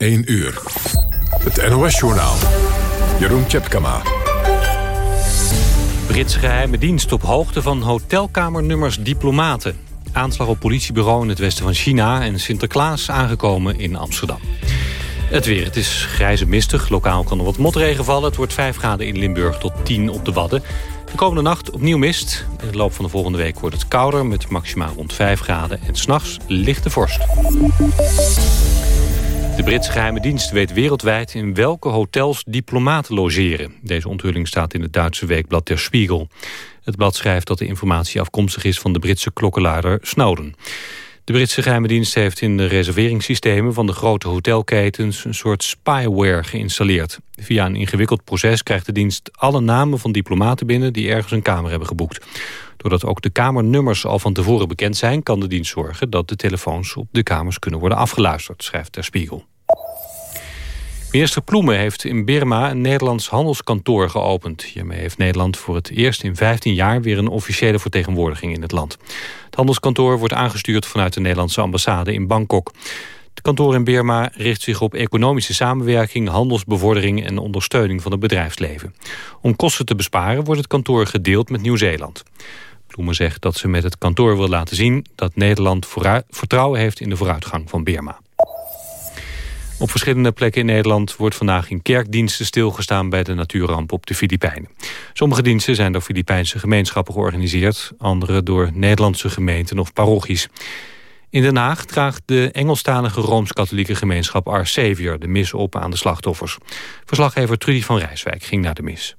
1 uur. Het NOS-journaal. Jeroen Tjepkama. Britse geheime dienst op hoogte van hotelkamernummers diplomaten. Aanslag op politiebureau in het westen van China... en Sinterklaas aangekomen in Amsterdam. Het weer. Het is grijze mistig. Lokaal kan er wat motregen vallen. Het wordt 5 graden in Limburg tot 10 op de Wadden. De komende nacht opnieuw mist. In de loop van de volgende week wordt het kouder... met maxima rond 5 graden. En s'nachts lichte vorst. De Britse geheime dienst weet wereldwijd in welke hotels diplomaten logeren. Deze onthulling staat in het Duitse weekblad Der Spiegel. Het blad schrijft dat de informatie afkomstig is van de Britse klokkenluider Snowden. De Britse geheime dienst heeft in de reserveringssystemen van de grote hotelketens een soort spyware geïnstalleerd. Via een ingewikkeld proces krijgt de dienst alle namen van diplomaten binnen die ergens een kamer hebben geboekt. Doordat ook de kamernummers al van tevoren bekend zijn, kan de dienst zorgen dat de telefoons op de kamers kunnen worden afgeluisterd, schrijft Der Spiegel. Minister Ploemen heeft in Birma een Nederlands handelskantoor geopend. Hiermee heeft Nederland voor het eerst in 15 jaar weer een officiële vertegenwoordiging in het land. Het handelskantoor wordt aangestuurd vanuit de Nederlandse ambassade in Bangkok. Het kantoor in Birma richt zich op economische samenwerking, handelsbevordering en ondersteuning van het bedrijfsleven. Om kosten te besparen wordt het kantoor gedeeld met Nieuw-Zeeland. Ploemen zegt dat ze met het kantoor wil laten zien dat Nederland vertrouwen heeft in de vooruitgang van Birma. Op verschillende plekken in Nederland wordt vandaag in kerkdiensten stilgestaan bij de natuurramp op de Filipijnen. Sommige diensten zijn door Filipijnse gemeenschappen georganiseerd, andere door Nederlandse gemeenten of parochies. In Den Haag draagt de Engelstalige Rooms-Katholieke gemeenschap Our Savior de mis op aan de slachtoffers. Verslaggever Trudy van Rijswijk ging naar de mis.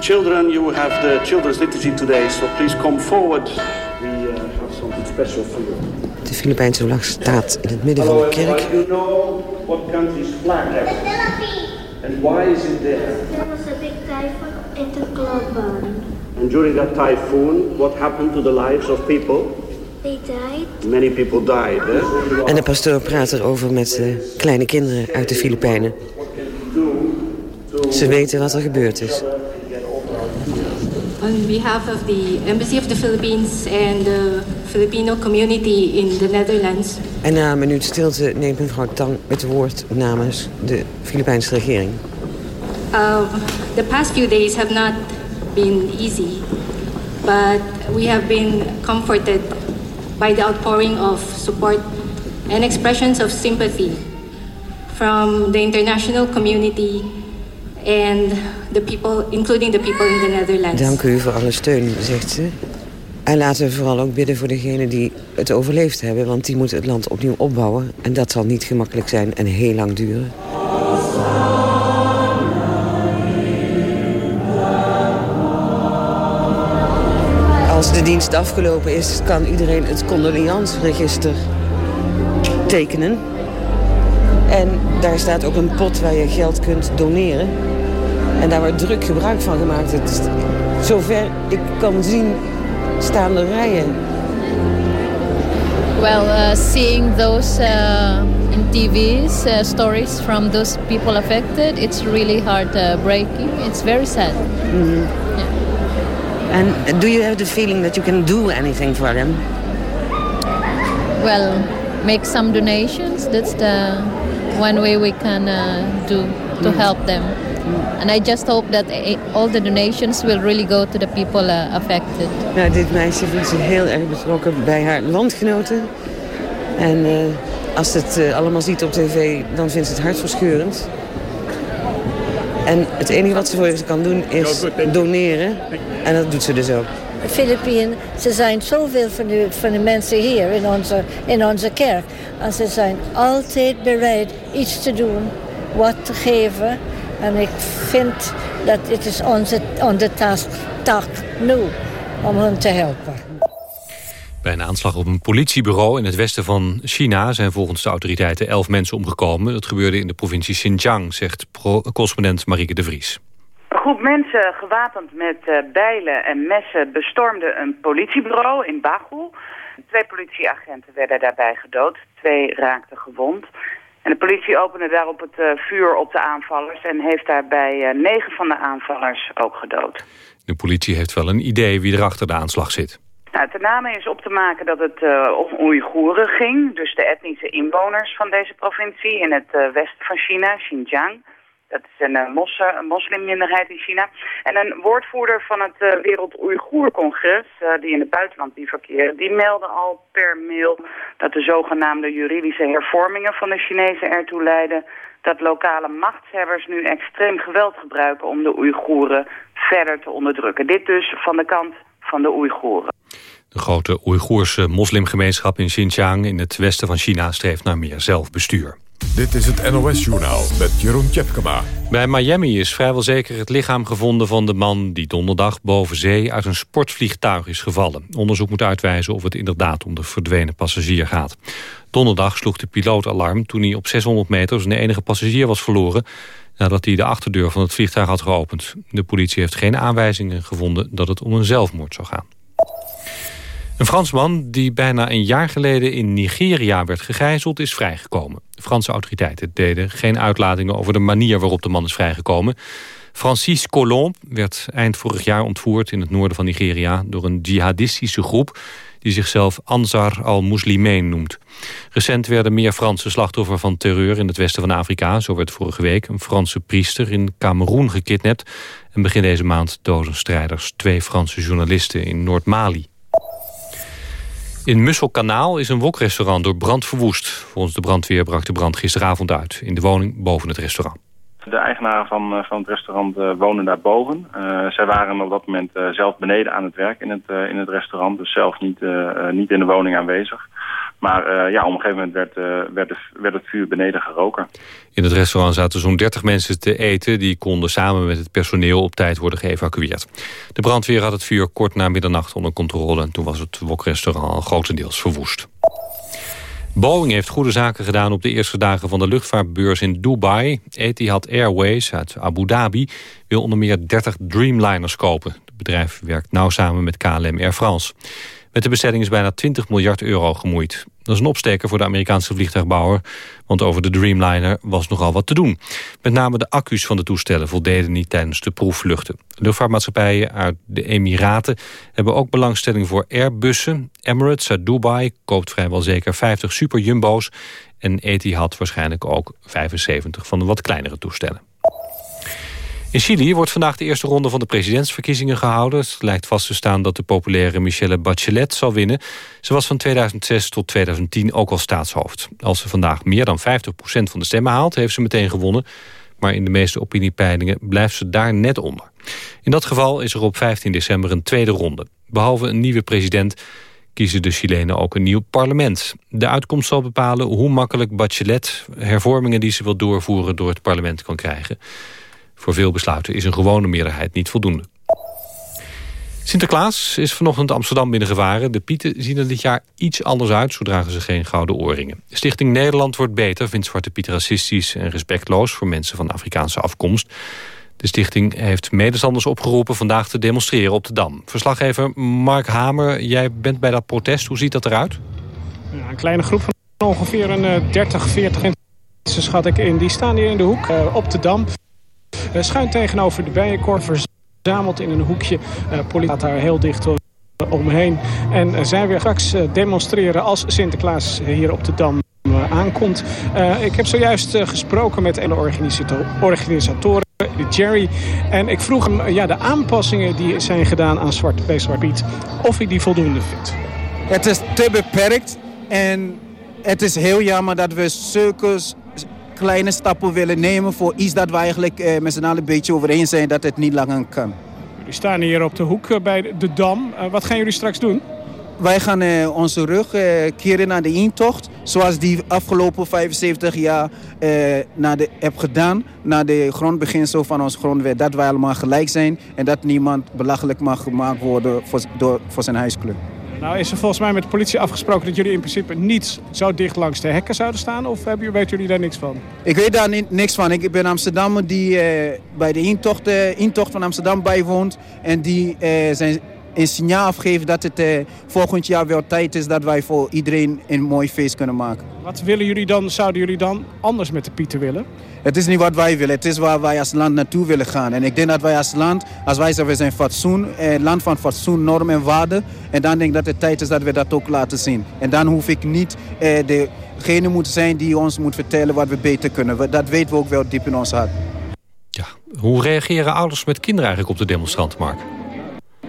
Children, you have the children's liturgy today, so please come forward. We uh, have something special for you. De Filipijnse vlag staat in het midden van de kerk. And why is it there? There was a big typhoon at the cloud barn. And during that typhoon, what happened to the lives of people? They died. Many people died. Eh? En de pastoor praat erover met de kleine kinderen uit de Filipijnen. Ze weten wat er gebeurd is. On behalf of the Embassy of the Philippines and the Filipino community in the Netherlands. En na een minuut stilte neemt mevrouw Tang het woord namens de Filipijnse regering. Uh, the past few days have not been easy, but we have been comforted by the outpouring of support and expressions of sympathy from the international community and the people, including the people in the Netherlands. Dank u voor alle steun, zegt ze. En laten we vooral ook bidden voor degenen die het overleefd hebben... want die moeten het land opnieuw opbouwen. En dat zal niet gemakkelijk zijn en heel lang duren. Als de dienst afgelopen is, kan iedereen het condoleansregister tekenen. En daar staat ook een pot waar je geld kunt doneren. En daar wordt druk gebruik van gemaakt. Het is, zover ik kan zien, staan er rijen. Well, uh, seeing those uh, in TV's uh, stories from those people affected, it's really heartbreaking. It's very sad. And do you have the feeling that you can do anything for them? Well, make some donations. That's the one way we can uh, do to help them. And I just hope that all the donations will really go to the people uh, affected. Nou, dit meisje voelt zich heel erg betrokken bij haar landgenoten. En eh, als ze het eh, allemaal ziet op tv, dan vindt ze het hartverscheurend. En het enige wat ze voor ze kan doen is doneren. En dat doet ze dus ook. Filipijnen, ze zijn zoveel van de, van de mensen hier in onze, in onze kerk. En ze zijn altijd bereid iets te doen, wat te geven. En ik vind dat het is onze, onze taak, taak nu om hen te helpen. Bij een aanslag op een politiebureau in het westen van China... zijn volgens de autoriteiten elf mensen omgekomen. Dat gebeurde in de provincie Xinjiang, zegt correspondent Marieke de Vries. Een groep mensen gewapend met uh, bijlen en messen bestormde een politiebureau in Bagu. Twee politieagenten werden daarbij gedood, twee raakten gewond. En de politie opende daarop het uh, vuur op de aanvallers... en heeft daarbij uh, negen van de aanvallers ook gedood. De politie heeft wel een idee wie er achter de aanslag zit. Nou, ten name is op te maken dat het uh, om Oeigoeren ging, dus de etnische inwoners van deze provincie in het westen van China, Xinjiang. Dat is een, uh, mos, een moslimminderheid in China. En een woordvoerder van het uh, Wereld Oeigoer-congres, die in het buitenland verkeren, die meldde al per mail dat de zogenaamde juridische hervormingen van de Chinezen ertoe leiden dat lokale machtshebbers nu extreem geweld gebruiken om de Oeigoeren verder te onderdrukken. Dit dus van de kant van de Oeigoeren. De grote Oeigoerse moslimgemeenschap in Xinjiang in het westen van China streeft naar meer zelfbestuur. Dit is het NOS-journaal met Jeroen Tjepkema. Bij Miami is vrijwel zeker het lichaam gevonden van de man... die donderdag boven zee uit een sportvliegtuig is gevallen. Onderzoek moet uitwijzen of het inderdaad om de verdwenen passagier gaat. Donderdag sloeg de piloot alarm toen hij op 600 meter... zijn enige passagier was verloren nadat hij de achterdeur van het vliegtuig had geopend. De politie heeft geen aanwijzingen gevonden dat het om een zelfmoord zou gaan. Een Fransman die bijna een jaar geleden in Nigeria werd gegijzeld is vrijgekomen. Franse autoriteiten deden geen uitlatingen over de manier waarop de man is vrijgekomen. Francis Colomb werd eind vorig jaar ontvoerd in het noorden van Nigeria... door een jihadistische groep die zichzelf Ansar al-Muslimein noemt. Recent werden meer Franse slachtoffers van terreur in het westen van Afrika. Zo werd vorige week een Franse priester in Cameroen gekidnapt. En begin deze maand doden strijders twee Franse journalisten in Noord-Mali. In Musselkanaal is een wokrestaurant door brand verwoest. Volgens de brandweer brak de brand gisteravond uit... in de woning boven het restaurant. De eigenaren van, eh, van het restaurant uh, wonen daarboven. Uh, zij waren op dat moment zelf beneden aan het werk in het, in het restaurant. Dus zelf niet, niet in de woning aanwezig. Maar ja, op een gegeven moment werd, werd, het, werd het vuur beneden geroken. In het restaurant zaten zo'n 30 mensen te eten. Die konden samen met het personeel op tijd worden geëvacueerd. De brandweer had het vuur kort na middernacht onder controle. En toen was het wokrestaurant grotendeels verwoest. Boeing heeft goede zaken gedaan op de eerste dagen van de luchtvaartbeurs in Dubai. Etihad Airways uit Abu Dhabi wil onder meer 30 Dreamliners kopen. Het bedrijf werkt nauw samen met KLM Air France. Met de bestelling is bijna 20 miljard euro gemoeid. Dat is een opsteker voor de Amerikaanse vliegtuigbouwer... want over de Dreamliner was nogal wat te doen. Met name de accu's van de toestellen voldeden niet tijdens de proefvluchten. Luchtvaartmaatschappijen uit de Emiraten hebben ook belangstelling voor Airbussen. Emirates uit Dubai koopt vrijwel zeker 50 Super Jumbo's... en Etihad waarschijnlijk ook 75 van de wat kleinere toestellen. In Chili wordt vandaag de eerste ronde van de presidentsverkiezingen gehouden. Het lijkt vast te staan dat de populaire Michelle Bachelet zal winnen. Ze was van 2006 tot 2010 ook al staatshoofd. Als ze vandaag meer dan 50% van de stemmen haalt, heeft ze meteen gewonnen. Maar in de meeste opiniepeilingen blijft ze daar net onder. In dat geval is er op 15 december een tweede ronde. Behalve een nieuwe president kiezen de Chilenen ook een nieuw parlement. De uitkomst zal bepalen hoe makkelijk Bachelet hervormingen die ze wil doorvoeren door het parlement kan krijgen. Voor veel besluiten is een gewone meerderheid niet voldoende. Sinterklaas is vanochtend Amsterdam binnengevaren. De pieten zien er dit jaar iets anders uit, zo dragen ze geen gouden oorringen. Stichting Nederland wordt beter vindt Zwarte Piet racistisch en respectloos... voor mensen van Afrikaanse afkomst. De stichting heeft medestanders opgeroepen vandaag te demonstreren op de Dam. Verslaggever Mark Hamer, jij bent bij dat protest. Hoe ziet dat eruit? Ja, een kleine groep van ongeveer een 30, 40 mensen schat ik in. Die staan hier in de hoek uh, op de Dam. Uh, schuin tegenover de bijenkorf verzameld in een hoekje. Uh, politie gaat daar heel dicht omheen. En zij weer straks demonstreren als Sinterklaas hier op de Dam aankomt. ik heb zojuist gesproken met een organisatoren, Jerry. En ik vroeg hem ja, de aanpassingen die zijn gedaan aan Zwarte Zwart Piet... of hij die voldoende vindt. Het is te beperkt en het is heel jammer dat we zulke kleine stappen willen nemen voor iets dat we eigenlijk eh, met z'n allen een beetje overeen zijn dat het niet langer kan. Jullie staan hier op de hoek eh, bij de Dam. Uh, wat gaan jullie straks doen? Wij gaan uh, onze rug uh, keren naar de intocht. Zoals die afgelopen 75 jaar uh, naar de, heb gedaan. Naar de grondbeginsel van onze grondwet. Dat wij allemaal gelijk zijn. En dat niemand belachelijk mag gemaakt worden voor, door, voor zijn huiskleur. Nou is er volgens mij met de politie afgesproken dat jullie in principe niet zo dicht langs de hekken zouden staan? Of hebben, weten jullie daar niks van? Ik weet daar niks van. Ik ben Amsterdammer die uh, bij de intocht, uh, intocht van Amsterdam bijwoont. En die uh, zijn een signaal afgeven dat het uh, volgend jaar wel tijd is dat wij voor iedereen een mooi feest kunnen maken. Wat willen jullie dan, zouden jullie dan anders met de Pieten willen? Het is niet wat wij willen, het is waar wij als land naartoe willen gaan. En ik denk dat wij als land, als wij zeggen we zijn fatsoen, eh, land van fatsoen, norm en waarde. En dan denk ik dat het tijd is dat we dat ook laten zien. En dan hoef ik niet eh, degene moeten zijn die ons moet vertellen wat we beter kunnen. Dat weten we ook wel diep in ons hart. Ja, hoe reageren ouders met kinderen eigenlijk op de demonstranten, Mark?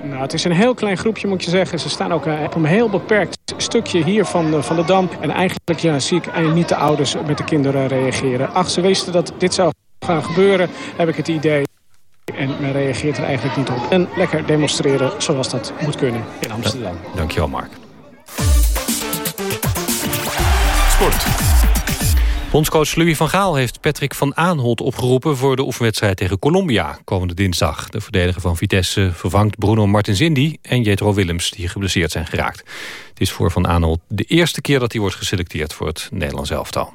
Nou, het is een heel klein groepje, moet je zeggen. Ze staan ook op een heel beperkt stukje hier van, van de Dam. En eigenlijk ja, zie ik eigenlijk niet de ouders met de kinderen reageren. Ach, ze wisten dat dit zou gaan gebeuren, heb ik het idee. En men reageert er eigenlijk niet op. En lekker demonstreren zoals dat moet kunnen in Amsterdam. Dankjewel, Mark. Sport. Bondscoach Louis van Gaal heeft Patrick van Aanholt opgeroepen... voor de oefenwedstrijd tegen Colombia komende dinsdag. De verdediger van Vitesse vervangt Bruno Martins Indy en Jetro Willems... die geblesseerd zijn geraakt. Het is voor Van Aanholt de eerste keer dat hij wordt geselecteerd... voor het Nederlands elftal.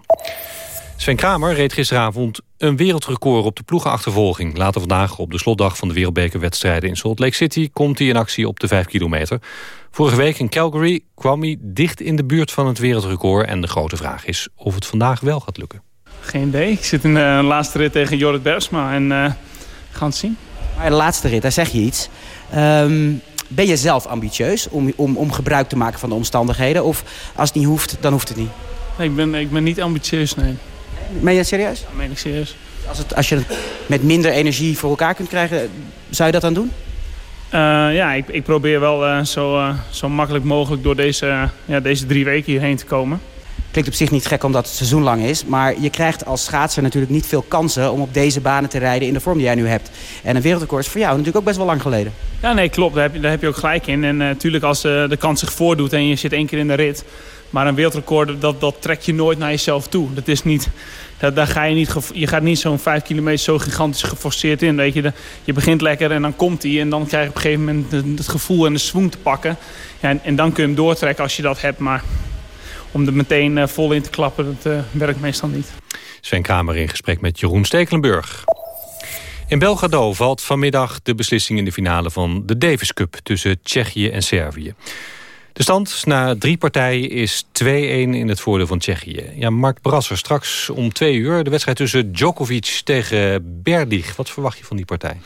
Sven Kramer reed gisteravond een wereldrecord op de ploegenachtervolging. Later vandaag op de slotdag van de wereldbekerwedstrijden in Salt Lake City... komt hij in actie op de 5 kilometer. Vorige week in Calgary kwam hij dicht in de buurt van het wereldrecord... en de grote vraag is of het vandaag wel gaat lukken. Geen idee. Ik zit in de laatste rit tegen Jorrit Bersma en uh, gaan het zien. Maar de laatste rit, daar zeg je iets. Um, ben je zelf ambitieus om, om, om gebruik te maken van de omstandigheden? Of als het niet hoeft, dan hoeft het niet? Nee, ik ben, ik ben niet ambitieus, nee. Meen je dat serieus? Ja, meen ik serieus. Als, het, als je het met minder energie voor elkaar kunt krijgen, zou je dat dan doen? Uh, ja, ik, ik, probeer wel uh, zo, uh, zo makkelijk mogelijk door deze, ja, deze drie weken hierheen te komen. Klinkt op zich niet gek omdat het seizoen lang is. Maar je krijgt als schaatser natuurlijk niet veel kansen om op deze banen te rijden in de vorm die jij nu hebt. En een wereldrecord is voor jou natuurlijk ook best wel lang geleden. Ja, nee, klopt. Daar heb je, daar heb je ook gelijk in. En natuurlijk als de kans zich voordoet en je zit één keer in de rit... Maar een wereldrecord, dat, dat trek je nooit naar jezelf toe. Dat is niet, dat, daar ga je, niet, je gaat niet zo'n 5 kilometer zo gigantisch geforceerd in. Weet je, je begint lekker en dan komt hij. En dan krijg je op een gegeven moment het gevoel en de swoon te pakken. Ja, en, en, dan kun je hem doortrekken als je dat hebt. Maar om er meteen uh, vol in te klappen, dat uh, werkt meestal niet. Sven Kamer in gesprek met Jeroen Stekelenburg. In Belgrado valt vanmiddag de beslissing in de finale van de Davis Cup... tussen Tsjechië en Servië. De stand na drie partijen is 2-1 in het voordeel van Tsjechië. Ja, Mark Brasser, straks om twee uur de wedstrijd tussen Djokovic tegen Berdig. Wat verwacht je van die partij?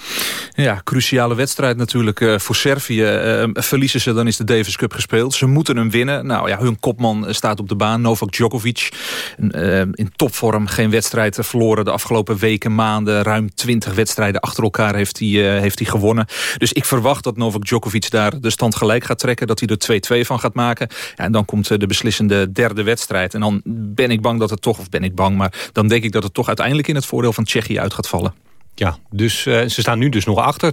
Ja, cruciale wedstrijd natuurlijk uh, voor Servië. Uh, verliezen ze, dan is de Davis Cup gespeeld. Ze moeten hem winnen. Nou ja, hun kopman staat op de baan, Novak Djokovic. In topvorm, geen wedstrijd verloren de afgelopen weken, maanden. Ruim 20 wedstrijden achter elkaar heeft hij, heeft hij gewonnen. Dus ik verwacht dat Novak Djokovic daar de stand gelijk gaat trekken. Dat hij er 2-2 van gaat maken. Ja, en dan komt eh, de beslissende derde wedstrijd. En dan ben ik bang dat het toch, of ben ik bang... maar dan denk ik dat het toch uiteindelijk in het voordeel van Tsjechië uit gaat vallen. Ja, dus uh, ze staan nu dus nog achter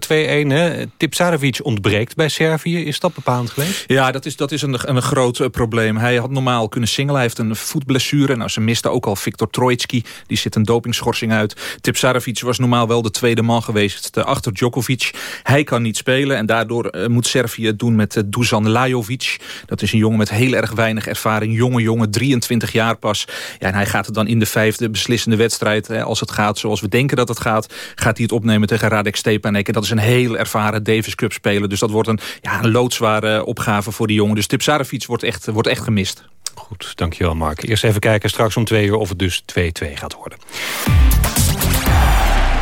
2-1. Tipsarevic ontbreekt bij Servië. Is dat bepalend geweest? Ja, dat is, dat is een, een groot uh, probleem. Hij had normaal kunnen singelen. Hij heeft een voetblessure. Nou, ze misten ook al Viktor Trojtski. Die zit een dopingschorsing uit. Tipsarevic was normaal wel de tweede man geweest uh, achter Djokovic. Hij kan niet spelen. En daardoor moet Servië het doen met Dusan Lajovic. Dat is een jongen met heel erg weinig ervaring. Jonge jongen, 23 jaar pas. Ja, en hij gaat het dan in de vijfde beslissende wedstrijd... als het gaat zoals we denken dat het gaat gaat hij het opnemen tegen Radek Stepanek. En dat is een heel ervaren Davis Cup speler. Dus dat wordt een, ja, een loodzware opgave voor die jongen. Dus Tipsarevic wordt echt, wordt echt gemist. Goed, dankjewel Mark. Eerst even kijken straks om twee uur of het dus 2-2 gaat worden.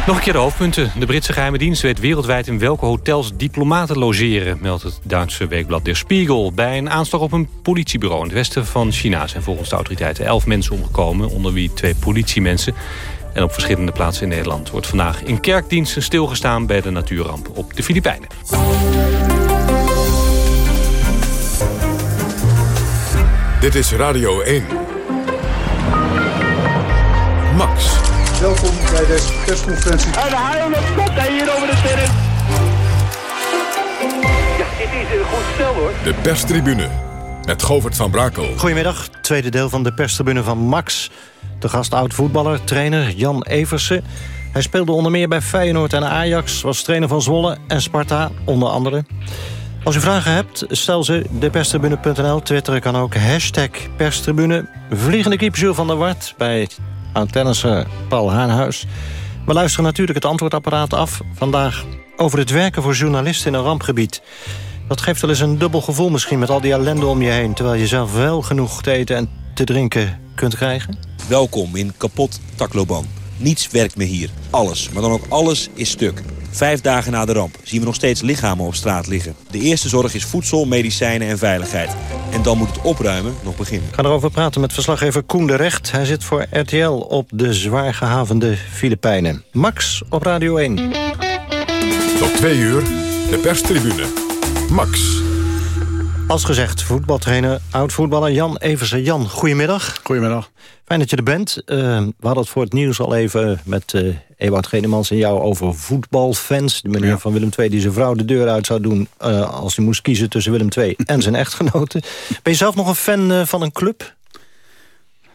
Nog een keer de hoofdpunten. De Britse geheime dienst weet wereldwijd in welke hotels diplomaten logeren... meldt het Duitse weekblad Der Spiegel. Bij een aanslag op een politiebureau in het westen van China... zijn volgens de autoriteiten elf mensen omgekomen... onder wie twee politiemensen. En op verschillende plaatsen in Nederland wordt vandaag in kerkdiensten stilgestaan bij de natuurramp op de Filipijnen. Dit is Radio 1. Max. Welkom bij deze persconferentie. En de haal op hier over de terrein. Ja, dit is een goed stel hoor. De perstribune met Govert van Brakel. Goedemiddag, tweede deel van de perstribune van Max. De gast oud-voetballer, trainer Jan Eversen. Hij speelde onder meer bij Feyenoord en Ajax... was trainer van Zwolle en Sparta, onder andere. Als u vragen hebt, stel ze deperstribune.nl. Twitteren kan ook hashtag perstribune. Vliegende kiep van der Wart bij oud-tennisser Paul Haanhuis. We luisteren natuurlijk het antwoordapparaat af. Vandaag over het werken voor journalisten in een rampgebied. Dat geeft wel eens een dubbel gevoel misschien met al die ellende om je heen... terwijl je zelf wel genoeg te eten en te drinken kunt krijgen? Welkom in kapot Tacloban. Niets werkt meer hier. Alles, maar dan ook alles is stuk. Vijf dagen na de ramp zien we nog steeds lichamen op straat liggen. De eerste zorg is voedsel, medicijnen en veiligheid. En dan moet het opruimen nog beginnen. Ik ga erover praten met verslaggever Koen de Recht. Hij zit voor RTL op de zwaar gehavende Filipijnen. Max op Radio 1. Tot twee uur, de perstribune. Max. Als gezegd, voetbaltrainer, oud-voetballer Jan Eversen. Jan, goedemiddag. Goedemiddag. Fijn dat je er bent. Uh, we hadden het voor het nieuws al even met uh, Ewout Genemans en jou over voetbalfans. De meneer ja. van Willem II die zijn vrouw de deur uit zou doen... Uh, als hij moest kiezen tussen Willem II en zijn echtgenote. Ben je zelf nog een fan van een club?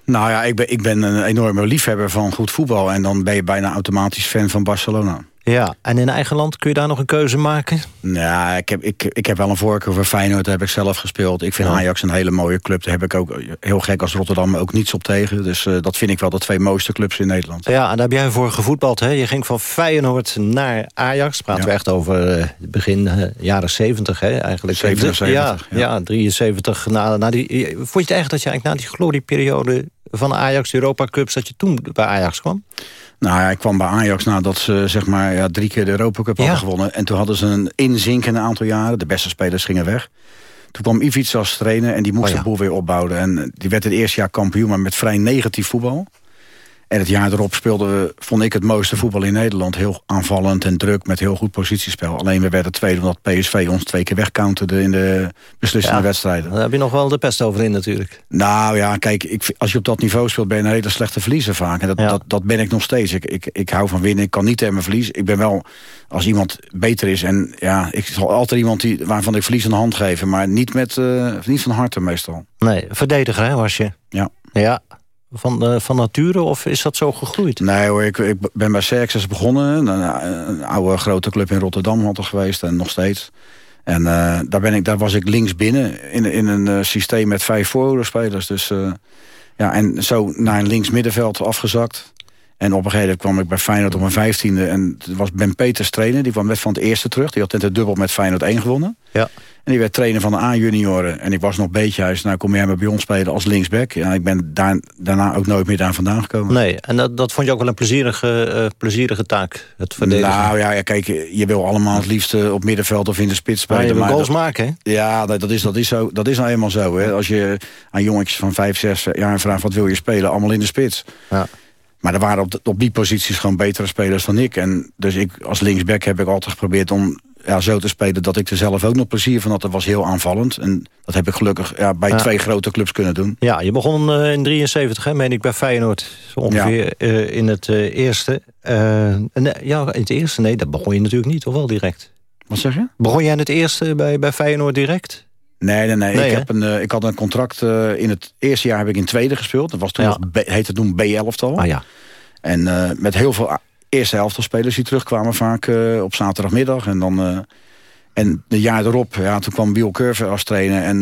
Nou ja, ik ben, ik ben een enorme liefhebber van goed voetbal... en dan ben je bijna automatisch fan van Barcelona. Ja, en in eigen land kun je daar nog een keuze maken? Ja, ik heb, ik, ik heb wel een voorkeur voor Feyenoord, daar heb ik zelf gespeeld. Ik vind ja. Ajax een hele mooie club. Daar heb ik ook heel gek als Rotterdam ook niets op tegen. Dus uh, dat vind ik wel de twee mooiste clubs in Nederland. Ja, en daar heb jij voor gevoetbald. Hè? Je ging van Feyenoord naar Ajax. Praten ja. we echt over uh, begin uh, jaren 70, hè? Eigenlijk. 77, ja, ja. ja 73. Na, na die, vond je het eigenlijk dat je eigenlijk na die glorieperiode van Ajax, Europa Cups, dat je toen bij Ajax kwam? Nou ja, ik kwam bij Ajax nadat ze zeg maar, ja, drie keer de Europa Cup ja. hadden gewonnen. En toen hadden ze een inzinken een aantal jaren. De beste spelers gingen weg. Toen kwam Ivica als trainer en die moest oh ja. de boel weer opbouwen. En die werd het eerste jaar kampioen, maar met vrij negatief voetbal. En het jaar erop speelden we, vond ik, het mooiste voetbal in Nederland. Heel aanvallend en druk, met heel goed positiespel. Alleen we werden tweede omdat PSV ons twee keer wegcounterde in de beslissende ja, wedstrijden. Daar heb je nog wel de pest over in natuurlijk. Nou ja, kijk, ik, als je op dat niveau speelt ben je een hele slechte verliezer vaak. En dat, ja. dat, dat ben ik nog steeds. Ik, ik, ik hou van winnen, ik kan niet tegen mijn verlies. Ik ben wel, als iemand beter is en ja, ik zal altijd iemand die, waarvan ik verlies een hand geven. Maar niet, met, uh, niet van harte meestal. Nee, verdediger hè, was je? Ja. Ja, van, uh, van nature of is dat zo gegroeid? Nee hoor, ik, ik ben bij Xerxes begonnen. Een, een, oude grote club in Rotterdam had er geweest en nog steeds. En uh, daar, ben ik, daar was ik links binnen in, in een uh, systeem met vijf voorhoorspelers. Dus ja, en zo naar een links middenveld afgezakt. En op een gegeven moment kwam ik bij Feyenoord op mijn vijftiende. En het was Ben Peters trainer. Die kwam net van het eerste terug. Die had net het dubbel met Feyenoord 1 gewonnen. Ja. En die werd trainer van de A-junioren. En ik was nog beetje huis. Nou, kom jij maar bij ons spelen als linksback. Ja, ik ben daar, daarna ook nooit meer daar vandaan gekomen. Nee, en dat, dat vond je ook wel een plezierige, uh, plezierige taak, het verdedigen? Nou ja, ja, kijk, je wil allemaal het liefst op middenveld of in de spits spelen. Maar je wil goals dat, maken, hè? Ja, dat, dat, is, dat, is zo, dat is nou eenmaal zo. Hè. Als je aan jongetjes van 5, 6 jaar vraagt wat wil je spelen, allemaal in de spits. Ja. Maar er waren op, op die posities gewoon betere spelers dan ik. En dus ik als linksback heb ik altijd geprobeerd om ja, zo te spelen... dat ik er zelf ook nog plezier van had. Dat was heel aanvallend. En dat heb ik gelukkig ja, bij ja. twee grote clubs kunnen doen. Ja, je begon uh, in 73, hè, meen ik, bij Feyenoord. Zo ongeveer ja. uh, in het uh, eerste. nee, ja, in het eerste? Nee, dat begon je natuurlijk niet, of wel direct? Wat zeg je? Begon jij in het eerste bij, bij Feyenoord direct? Nee, nee, nee. nee ik, heb een, ik had een contract. In het eerste jaar heb ik in tweede gespeeld. Dat was toen nog, heette toen B11-tal. Ah, ja. En uh, met heel veel eerste helft spelers die terugkwamen vaak op zaterdagmiddag. En dan... en de jaar erop, ja, toen kwam Bill Curve als trainer. En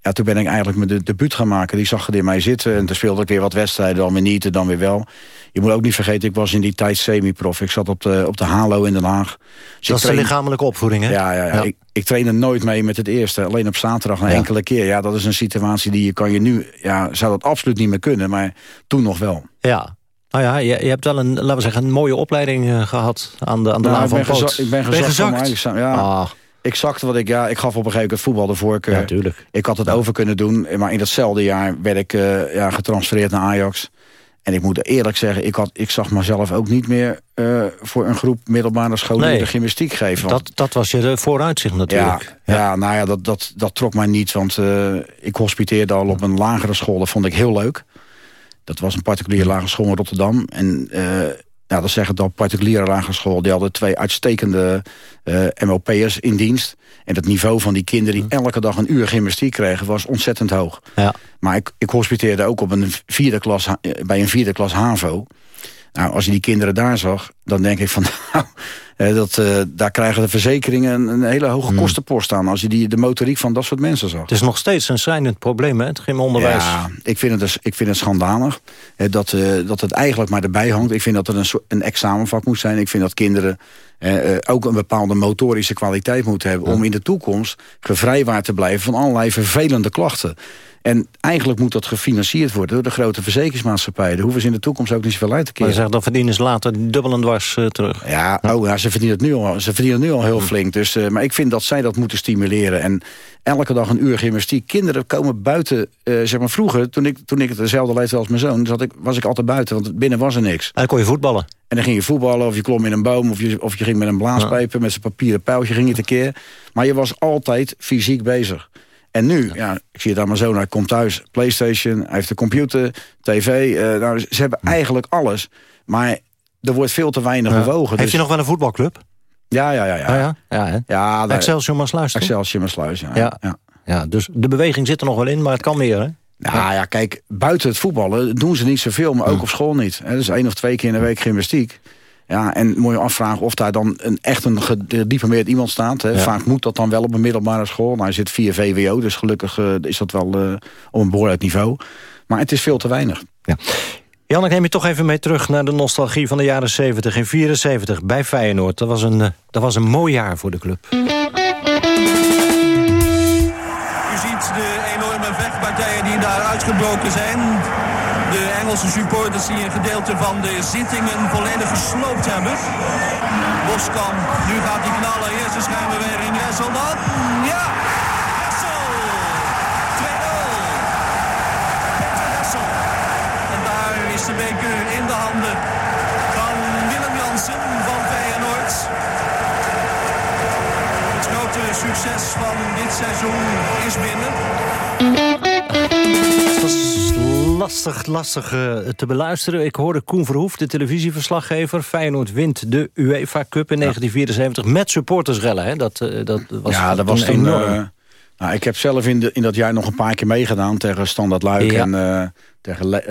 ja, toen ben ik eigenlijk mijn de debuut gaan maken. Die zag er in mij zitten. En toen speelde ik weer wat wedstrijden. Dan weer niet, en dan weer wel. Je moet ook niet vergeten, ik was in die tijd semi-prof. Ik zat op de, op de Halo in Den Haag. Dus dat is train... de lichamelijke opvoeding, hè? Ja, ja, ja. ja. Ik, ik trainde nooit mee met het eerste. Alleen op zaterdag een ja. enkele keer. Ja, dat is een situatie die je kan je nu... Ja, zou dat absoluut niet meer kunnen. Maar toen nog wel. Ja, nou ja, je, je, hebt wel een, laten we zeggen, een mooie opleiding uh, gehad aan de, aan de nou, laan van Poot. Ik ben gezakt. Ben gezakt? Ja. Ah. Exact wat ik, ja, ik gaf op een gegeven moment voetbal de voorkeur. Ja, tuurlijk. Ik had het over kunnen doen, maar in datzelfde jaar werd ik uh, ja, getransfereerd naar Ajax. En ik moet eerlijk zeggen, ik, had, ik zag mezelf ook niet meer uh, voor een groep middelbare scholen nee, de gymnastiek geven. Dat, dat was je vooruitzicht natuurlijk. Ja, ja. ja, nou ja, dat, dat, dat trok mij niet, want uh, ik hospiteerde al op een lagere school. Dat vond ik heel leuk. Dat was een particuliere lagere school in Rotterdam. En ja, dat zeggen dat particuliere lagere school. Die hadden twee uitstekende uh, MOP'ers in dienst. En het niveau van die kinderen die elke dag een uur gymnastiek kregen... was ontzettend hoog. Ja. Maar ik, ik hospiteerde ook op een vierde klas, bij een vierde klas HAVO. Nou, als je die kinderen daar zag... dan denk ik van... Nou, eh, dat, uh, daar krijgen de verzekeringen een, een hele hoge hmm. kostenpost aan... als je die, de motoriek van dat soort mensen zag. Het is nog steeds een schrijnend probleem, hè, het gymonderwijs. Ja, ik vind het, dus, ik vind het schandalig eh, dat, uh, dat het eigenlijk maar erbij hangt. Ik vind dat het een, een examenvak moet zijn. Ik vind dat kinderen uh, ook een bepaalde motorische kwaliteit moeten hebben... om in de toekomst gevrijwaard te blijven van allerlei vervelende klachten. En eigenlijk moet dat gefinancierd worden door de grote verzekeringsmaatschappijen. Daar hoeven ze in de toekomst ook niet zoveel uit te keren. Maar je zegt, dan verdienen ze later dubbel en dwars uh, terug. Ja, oh, ja, ze, verdienen het nu al, ze verdienen het nu al heel hm. flink. Dus, uh, maar ik vind dat zij dat moeten stimuleren. En elke dag een uur gymnastiek. Kinderen komen buiten, uh, zeg maar vroeger, toen ik, toen ik dezelfde leeftijd als mijn zoon, zat ik, was ik altijd buiten, want binnen was er niks. En dan kon je voetballen. En dan ging je voetballen, of je klom in een boom, of je, of je ging met een blaaspijper, met zijn papieren pijltje ging je tekeer. Maar je was altijd fysiek bezig. En nu, ja. ik zie het aan mijn zoon, hij komt thuis, Playstation, hij heeft een computer, tv. Uh, nou, ze hebben eigenlijk alles. Maar er wordt veel te weinig ja. bewogen. Heeft dus... je nog wel een voetbalclub? Ja, ja, ja. ja. Oh ja? Ja, hè? ja daar... Excelsior Maasluis, Excelsior Maasluis, ja. Ja. Ja. ja. Dus de beweging zit er nog wel in, maar het kan meer, hè? Nou ja, kijk, buiten het voetballen doen ze niet zoveel, maar ook hm. op school niet. Dus één of twee keer in de week gymnastiek. Ja, en moet je afvragen of daar dan een, echt een gediplomeerd iemand staat. Hè. Vaak moet dat dan wel op een middelbare school. Nou, hij zit via VWO, dus gelukkig uh, is dat wel uh, op een behoorlijk niveau. Maar het is veel te weinig. Ja. Jan, ik neem je toch even mee terug naar de nostalgie van de jaren 70. In 74 bij Feyenoord. Dat was een, uh, dat was een mooi jaar voor de club. U ziet de enorme vechtpartijen die daar uitgebroken zijn de Engelse supporters die een gedeelte van de zittingen volledig gesloopt hebben. Boskamp, nu gaat hij knallen. Eerste schijnbeweging, Ressel dan. Ja! Ressel! 2-0. Ressel. En daar is de beker in de handen van Willem Jansen van Feyenoord. Het grote succes van dit seizoen is binnen lastig, lastig uh, te beluisteren. Ik hoorde Koen Verhoef, de televisieverslaggever. Feyenoord wint de UEFA Cup in 1974 met supportersrellen. Hè? Dat, uh, dat was ja, dat was toen, enorm. Uh, nou, ik heb zelf in, de, in dat jaar nog een paar keer meegedaan tegen Standard Luik ja. en tegen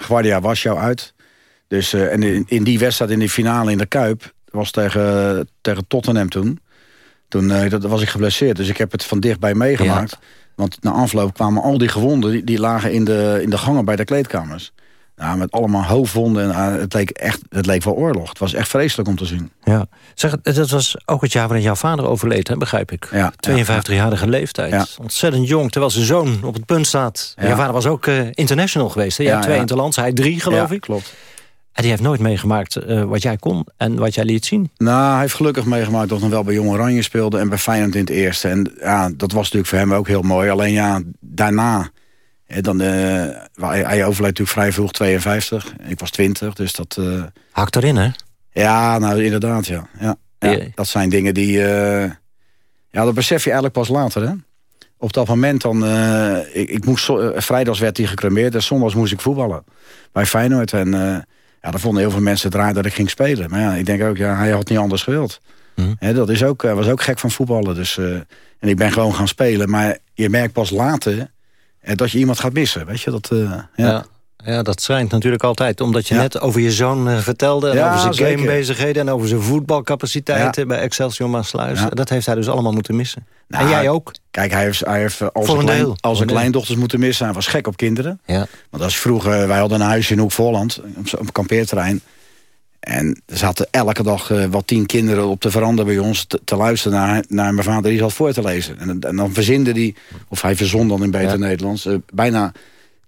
Guardia Warschau uit. Dus, en in, in, die wedstrijd in de finale in de Kuip was tegen, tegen Tottenham toen. Toen dat was ik geblesseerd, dus ik heb het van dichtbij meegemaakt. Ja. Want na afloop kwamen al die gewonden, die, die, lagen in de, in de gangen bij de kleedkamers. Nou, met allemaal hoofdwonden. En, uh, het, leek echt, het leek wel oorlog. Het was echt vreselijk om te zien. Ja. Zeg, dat was ook het jaar waarin jouw vader overleed, hè, begrijp ik. Ja, 52-jarige leeftijd. Ja. Ontzettend jong, terwijl zijn zoon op het punt staat. Ja. Jouw vader was ook uh, international geweest. Hè? Jij ja, twee interlands, hij drie, geloof ik. klopt. En die heeft nooit meegemaakt uh, wat jij kon en wat jij liet zien. Nou, hij heeft gelukkig meegemaakt dat hij wel bij Jong Oranje speelde... en bij Feyenoord in het eerste. En ja, dat was natuurlijk voor hem ook heel mooi. Alleen ja, daarna... dan, uh, hij, hij overleed natuurlijk vrij vroeg, 52. Ik was 20, dus dat... Uh... Hakt erin, hè? Ja, nou inderdaad, ja. ja, ja dat zijn dingen die... ja, dat besef je eigenlijk pas later, hè? Op dat moment dan... ik, ik moest, vrijdags werd hij gecremeerd en zondags moest ik voetballen. Bij Feyenoord en... Ja, dan vonden heel veel mensen het raar dat ik ging spelen. Maar ja, ik denk ook, ja, hij had niet anders gewild. Mm. dat is ook, was ook gek van voetballen. Dus, uh, en ik ben gewoon gaan spelen. Maar je merkt pas later dat je iemand gaat missen. Weet je, dat, uh, ja. ja. Ja, dat schijnt natuurlijk altijd. Omdat je net over je zoon uh, vertelde... en over zijn gamebezigheden en over zijn voetbalcapaciteiten... bij Excelsior Maasluis. Dat heeft hij dus allemaal moeten missen. Nou, en jij ook? Kijk, hij heeft, hij heeft al zijn, klein, al zijn kleindochters moeten missen. Hij was gek op kinderen. Ja. Want als vroeger, wij hadden een huisje in Hoek-Volland... op een kampeerterrein. En er zaten elke dag uh, wat tien kinderen op de veranda bij ons... te, te luisteren naar, naar mijn vader die zat voor te lezen. En, en dan verzinde hij, of hij verzon dan in beter. Nederlands... Uh, bijna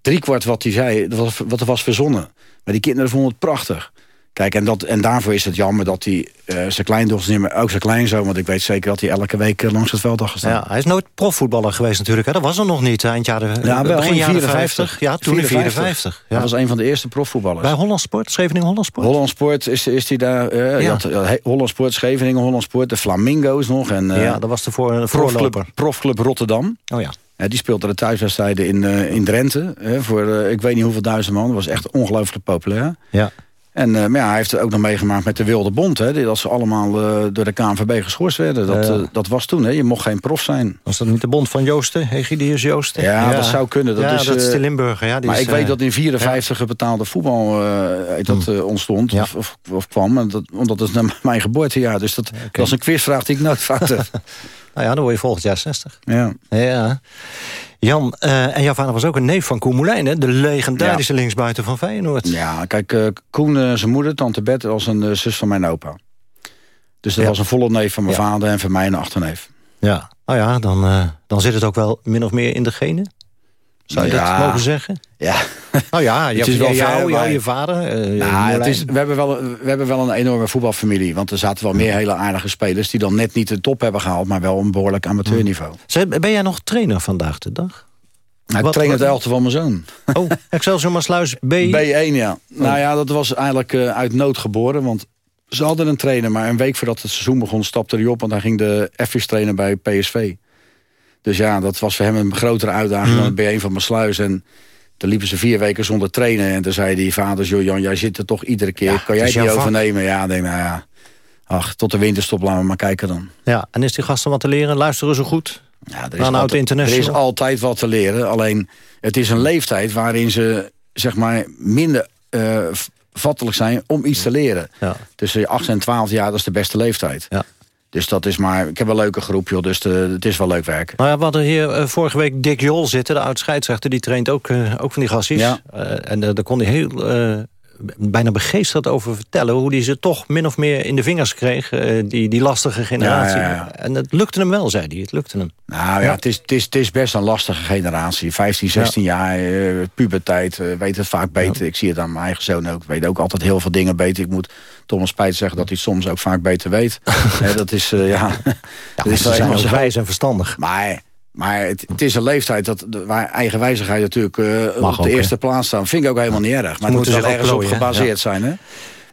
driekwart wat hij zei, wat, wat er was verzonnen. Maar die kinderen vonden het prachtig. Kijk, en, dat, en daarvoor is het jammer dat hij uh, zijn kleindochter niet meer, ook zijn kleinzoon, want ik weet zeker dat hij elke week uh, langs het veld had gestaan. Ja, hij is nooit profvoetballer geweest natuurlijk. Hè? Dat was er nog niet eind jaren, ja, begin jaren 54. Ja, toen 54. 54. Ja. Dat was een van de eerste profvoetballers. Bij Holland Sport, Scheveningen Holland Sport? Holland Sport is, is hij daar. Uh, ja. had, Holland Sport, Scheveningen, Holland Sport, de Flamingo's nog. En, ja, dat was de voor, profclub, profclub Rotterdam. Oh ja. Ja, die speelde de thuiswedstrijden in, uh, in Drenthe. Hè, voor uh, ik weet niet hoeveel duizend man. Dat was echt ongelooflijk populair. Ja. En uh, maar ja, hij heeft het ook nog meegemaakt met de Wilde Bond. Hè, dat ze allemaal door de KNVB geschorst werden. Dat, dat was toen. Hè. Je mocht geen prof zijn. Was dat niet de bond van Joosten? Egidius Joosten? Ja, ja, dat zou kunnen. Dat ja, is, dat is de Limburger. Ja, die maar is, ik weet dat in 54 betaalde voetbal dat hmm. ontstond. Of, of, of, kwam. En dat, omdat het is mijn geboortejaar. Dus dat, okay. dat was een quizvraag die ik nooit heb. nou ja, dan word je volgend jaar 60. Ja. Ja. Jan, uh, en jouw vader was ook een neef van Koen Moulijn, hè? de legendarische ja. linksbuiten van Feyenoord. Ja, kijk, uh, Koen, uh, zijn moeder, tante Bet, was een zus van mijn opa. Dus dat ja. was een volle neef van mijn ja. vader en van mij een achterneef. Ja, nou ja, dan, dan zit het ook wel min of meer in de genen. Zou je dat mogen zeggen? Ja. Nou ja, je, het is wel jou, jou, je vader. Uh, nou, het is, we, hebben wel, we hebben wel een enorme voetbalfamilie. Want er zaten wel meer hele aardige spelers... die dan net niet de top hebben gehaald... maar wel een behoorlijk amateurniveau. Ben jij nog trainer vandaag de dag? Nou, ik train het elfte van mijn zoon. Oh, Excelsior Maasluis B? B1, ja. Oh. Nou ja, dat was eigenlijk uh, uit nood geboren. Want ze hadden een trainer, maar een week voordat het seizoen begon... stapte hij op, want hij ging de F's trainen bij PSV. Dus ja, dat was voor hem een grotere uitdaging mm. dan het B1 van Maasluis. En toen liepen ze vier weken zonder trainen. En toen zei die vader, joh Jan, jij zit er toch iedere keer. Ja, kan jij die overnemen? Ja, denk nou ja. Ach, tot de winterstop laten we maar kijken dan. Ja, en is die gasten wat te leren? Luisteren ze goed? Ja, er is, altijd, er is altijd wat te leren. Alleen, het is een leeftijd waarin ze zeg maar minder uh, vattelijk zijn om iets te leren. Ja. Tussen 8 en 12 jaar, dat is de beste leeftijd. Ja. Dus dat is maar... Ik heb een leuke groep, joh, dus de, het is wel leuk werken. Nou ja, we hadden hier uh, vorige week Dick Jol zitten, de oud-scheidsrechter. Die traint ook, uh, ook van die gastjes. Ja. Uh, en daar kon hij heel bijna begeesterd over vertellen... hoe hij ze toch min of meer in de vingers kreeg, die, die lastige generatie. Ja, ja, ja. En het lukte hem wel, zei hij. Het lukte hem. Nou ja, Het, is, het, is, het is best een lastige generatie. 15, 16 jaar, uh, puberteit, uh, weet het vaak beter. Ik zie het aan mijn eigen zoon ook. Ik weet ook altijd heel veel dingen beter. Ik moet Thomas Spijt zeggen dat hij soms ook vaak beter weet. dat is, ja... dat is wel zijn wijs en verstandig. Maar... Maar het, het, is een leeftijd dat, waar eigenwijzigheid natuurlijk uh, op de eerste he? plaats staat. Vind ik ook helemaal niet erg. Maar het moet wel ergens op gebaseerd ja. zijn. Hè?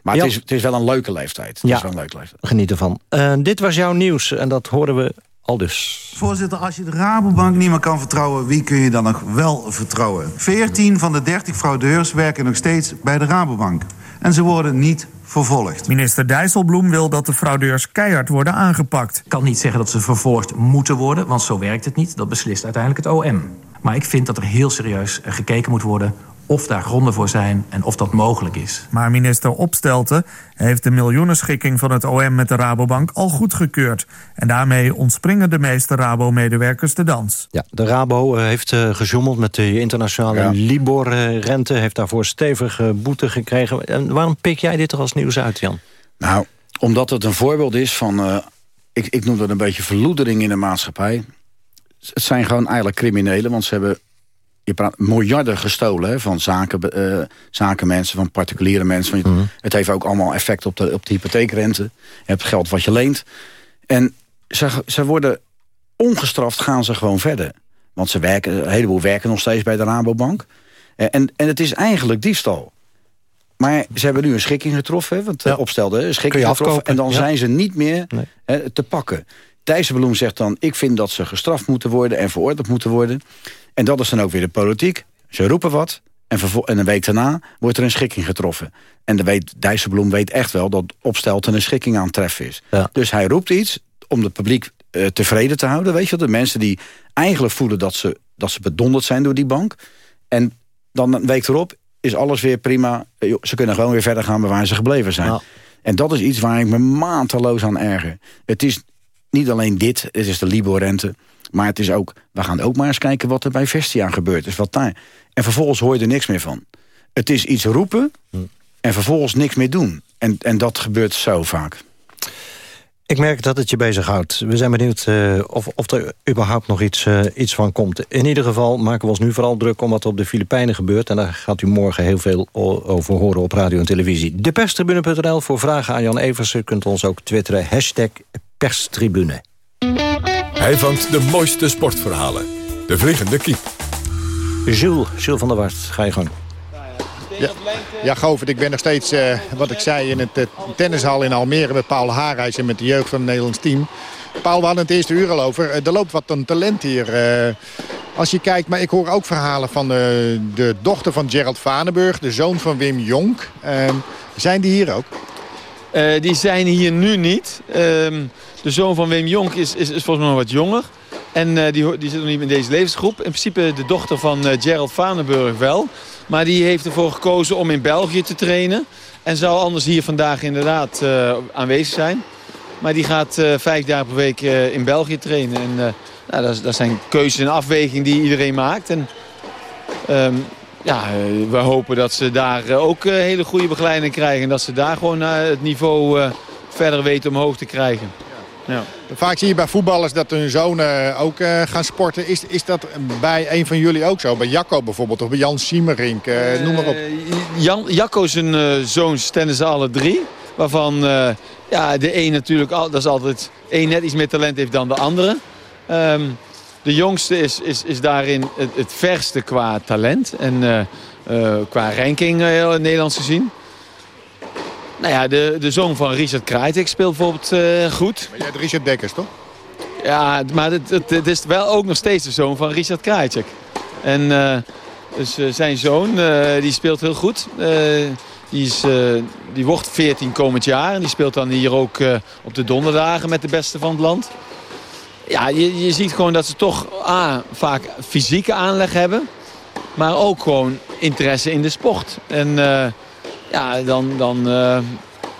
Maar het is, het is wel een leuke leeftijd. Het ja, is wel een leuke leeftijd. geniet ervan. Uh, dit was jouw nieuws en dat horen we al dus. Voorzitter, als je de Rabobank niet meer kan vertrouwen... wie kun je dan nog wel vertrouwen? 14 van de 30 fraudeurs werken nog steeds bij de Rabobank. En ze worden niet vervolgd. Minister Dijsselbloem wil dat de fraudeurs keihard worden aangepakt. Ik kan niet zeggen dat ze vervolgd moeten worden, want zo werkt het niet. Dat beslist uiteindelijk het OM. Maar ik vind dat er heel serieus gekeken moet worden of daar gronden voor zijn en of dat mogelijk is. Maar minister Opstelten heeft de miljoenenschikking van het OM met de Rabobank al goedgekeurd. En daarmee ontspringen de meeste Rabo-medewerkers de dans. Ja, de Rabo heeft uh, gezoemeld met de internationale ja. Libor-rente... heeft daarvoor stevige boete gekregen. En waarom pik jij dit er als nieuws uit, Jan? Nou, omdat het een voorbeeld is van... Uh, ik, ik noem dat een beetje verloedering in de maatschappij. Het zijn gewoon eigenlijk criminelen, want ze hebben je praat miljarden gestolen hè, van zaken, uh, zakenmensen, van particuliere mensen. Mm -hmm. Het heeft ook allemaal effect op de, op de hypotheekrente. Je hebt geld wat je leent. En ze, ze worden ongestraft gaan ze gewoon verder. Want ze werken, een heleboel werken nog steeds bij de Rabobank. En, en het is eigenlijk diefstal. Maar ze hebben nu een schikking getroffen. Want ja. opstelde een schikking getroffen. En dan ja. zijn ze niet meer nee. hè, te pakken. Dijsselbloem zegt dan... ik vind dat ze gestraft moeten worden en veroordeeld moeten worden. En dat is dan ook weer de politiek. Ze roepen wat en, en een week daarna wordt er een schikking getroffen. En de weet, Dijsselbloem weet echt wel dat Opstelten een schikking aan het treffen is. Ja. Dus hij roept iets om het publiek uh, tevreden te houden. Weet je, de mensen die eigenlijk voelen dat ze, dat ze bedonderd zijn door die bank. En dan een week erop is alles weer prima. Ze kunnen gewoon weer verder gaan waar ze gebleven zijn. Ja. En dat is iets waar ik me maandeloos aan erger. Het is niet alleen dit, het is de Libor-rente. Maar het is ook, we gaan ook maar eens kijken wat er bij Vestia gebeurt. Dus wat daar. En vervolgens hoor je er niks meer van. Het is iets roepen en vervolgens niks meer doen. En, en dat gebeurt zo vaak. Ik merk dat het je bezighoudt. We zijn benieuwd uh, of, of er überhaupt nog iets, uh, iets van komt. In ieder geval maken we ons nu vooral druk om wat op de Filipijnen gebeurt. En daar gaat u morgen heel veel over horen op radio en televisie. Deperstribune.nl voor vragen aan Jan Evers. U kunt ons ook twitteren. Hashtag perstribune. Hij vangt de mooiste sportverhalen. De Vliegende Kiep. Jules, Jules van der Wart, ga je gewoon. Ja, ja Govert, ik ben nog steeds, uh, wat ik zei, in het uh, tennishal in Almere... met Paul Haarhuis en met de jeugd van het Nederlands team. Paul, we hadden het eerste uur al over. Uh, er loopt wat een talent hier. Als je kijkt, maar ik hoor ook verhalen van de, de dochter van Gerald Vanenburg, de zoon van Wim Jonk. Ehm, zijn die hier ook? Uh, die zijn hier nu niet. Ehm, de zoon van Wim Jonk is, is, is volgens mij nog wat jonger. En uh, die, die zit nog niet in deze levensgroep. In principe de dochter van uh, Gerald Vanenburg wel. Maar die heeft ervoor gekozen om in België te trainen. En zou anders hier vandaag inderdaad aanwezig zijn. Maar die gaat vijf dagen per week in België trainen. En nou, dat, dat, zijn keuzes en afwegingen die iedereen maakt. En um, ja, eh, we hopen dat ze daar eh, ook eh, hele goede begeleiding krijgen. En dat ze daar gewoon het niveau verder weten omhoog te krijgen. Ja. Vaak zie je bij voetballers dat hun zonen ook gaan sporten. Is, is dat bij een van jullie ook zo? Bij Jacco bijvoorbeeld of bij Jan Siemerink, noem maar op. Jan, Jacco zijn zoons tennissen alle drie. Waarvan ja, de een natuurlijk, dat is altijd één net iets meer talent heeft dan de andere. Um, de jongste is, is, is daarin het, het verste qua talent en uh, uh, qua ranking uh, Nederlands gezien. Nou ja, de, de zoon van Richard Krajtek speelt bijvoorbeeld goed. Maar jij hebt Richard Dekkers, toch? Ja, maar het, het, het, is wel ook nog steeds de zoon van Richard Krajtek. En dus zijn zoon, die speelt heel goed. die, is, die wordt 14 komend jaar. En die speelt dan hier ook op de donderdagen met de beste van het land. Ja, je, je ziet gewoon dat ze toch A, vaak fysieke aanleg hebben. Maar ook gewoon interesse in de sport. En ja, dan, dan, uh,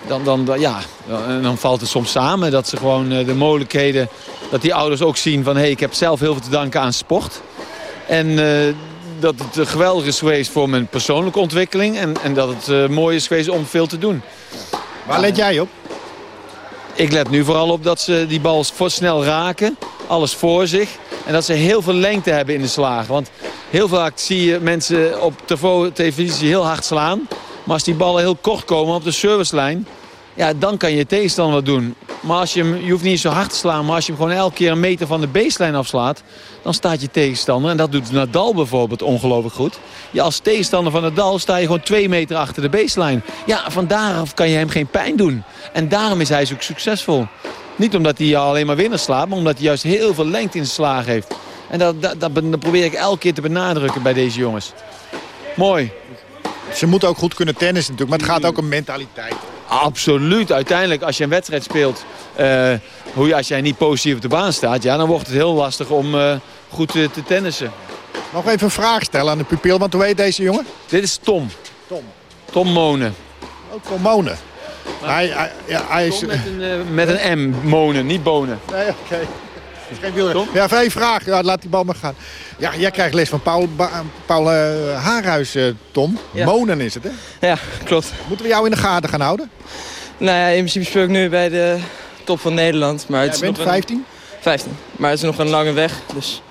dan, dan, ja, dan valt het soms samen dat ze gewoon uh, de mogelijkheden... dat die ouders ook zien van... hé, hey, ik heb zelf heel veel te danken aan sport. En dat het geweldig is geweest voor mijn persoonlijke ontwikkeling. En, en dat het mooi is geweest om veel te doen. Waar let jij op? Ik let nu vooral op dat ze die bal snel raken. Alles voor zich. En dat ze heel veel lengte hebben in de slagen. Want heel vaak zie je mensen op televisie heel hard slaan. Maar als die ballen heel kort komen op de servicelijn... Ja, dan kan je tegenstander wat doen. Maar als je, hem, je hoeft niet zo hard te slaan, maar als je hem gewoon elke keer een meter van de baseline afslaat... dan staat je tegenstander, en dat doet Nadal bijvoorbeeld ongelooflijk goed... Ja, als tegenstander van Nadal sta je gewoon twee meter achter de baseline. Ja, van kan je hem geen pijn doen. En daarom is hij zo succesvol. Niet omdat hij alleen maar winners slaat, maar omdat hij juist heel veel lengte in zijn slag heeft. En dat, dat, dat, probeer ik elke keer te benadrukken bij deze jongens. Mooi. Ze moeten ook goed kunnen tennissen natuurlijk, maar het gaat ook om mentaliteit. Absoluut. Uiteindelijk, als je een wedstrijd speelt... Uh, hoe je, als jij niet positief op de baan staat... Ja, dan wordt het heel lastig om uh, goed te, te tennissen. Nog even een vraag stellen aan de pupil, want hoe heet deze jongen? Dit is Tom. Tom. Tom Monen. Ook Tom Monen. Hij, hij, ja, hij is... Met een, uh, met een M, Monen, niet Bonen. Nee, oké. Okay. Ja, vijf vragen. Ja, laat die bal maar gaan. Ja, jij krijgt les van Paul, Paul uh, Haarhuis, uh, Tom. Ja. Monen is het, hè? Ja, klopt. Moeten we jou in de gaten gaan houden? Nou ja, in principe speel ik nu bij de top van Nederland. Maar het is bent nog 15? 15. Maar het is nog een lange weg, dus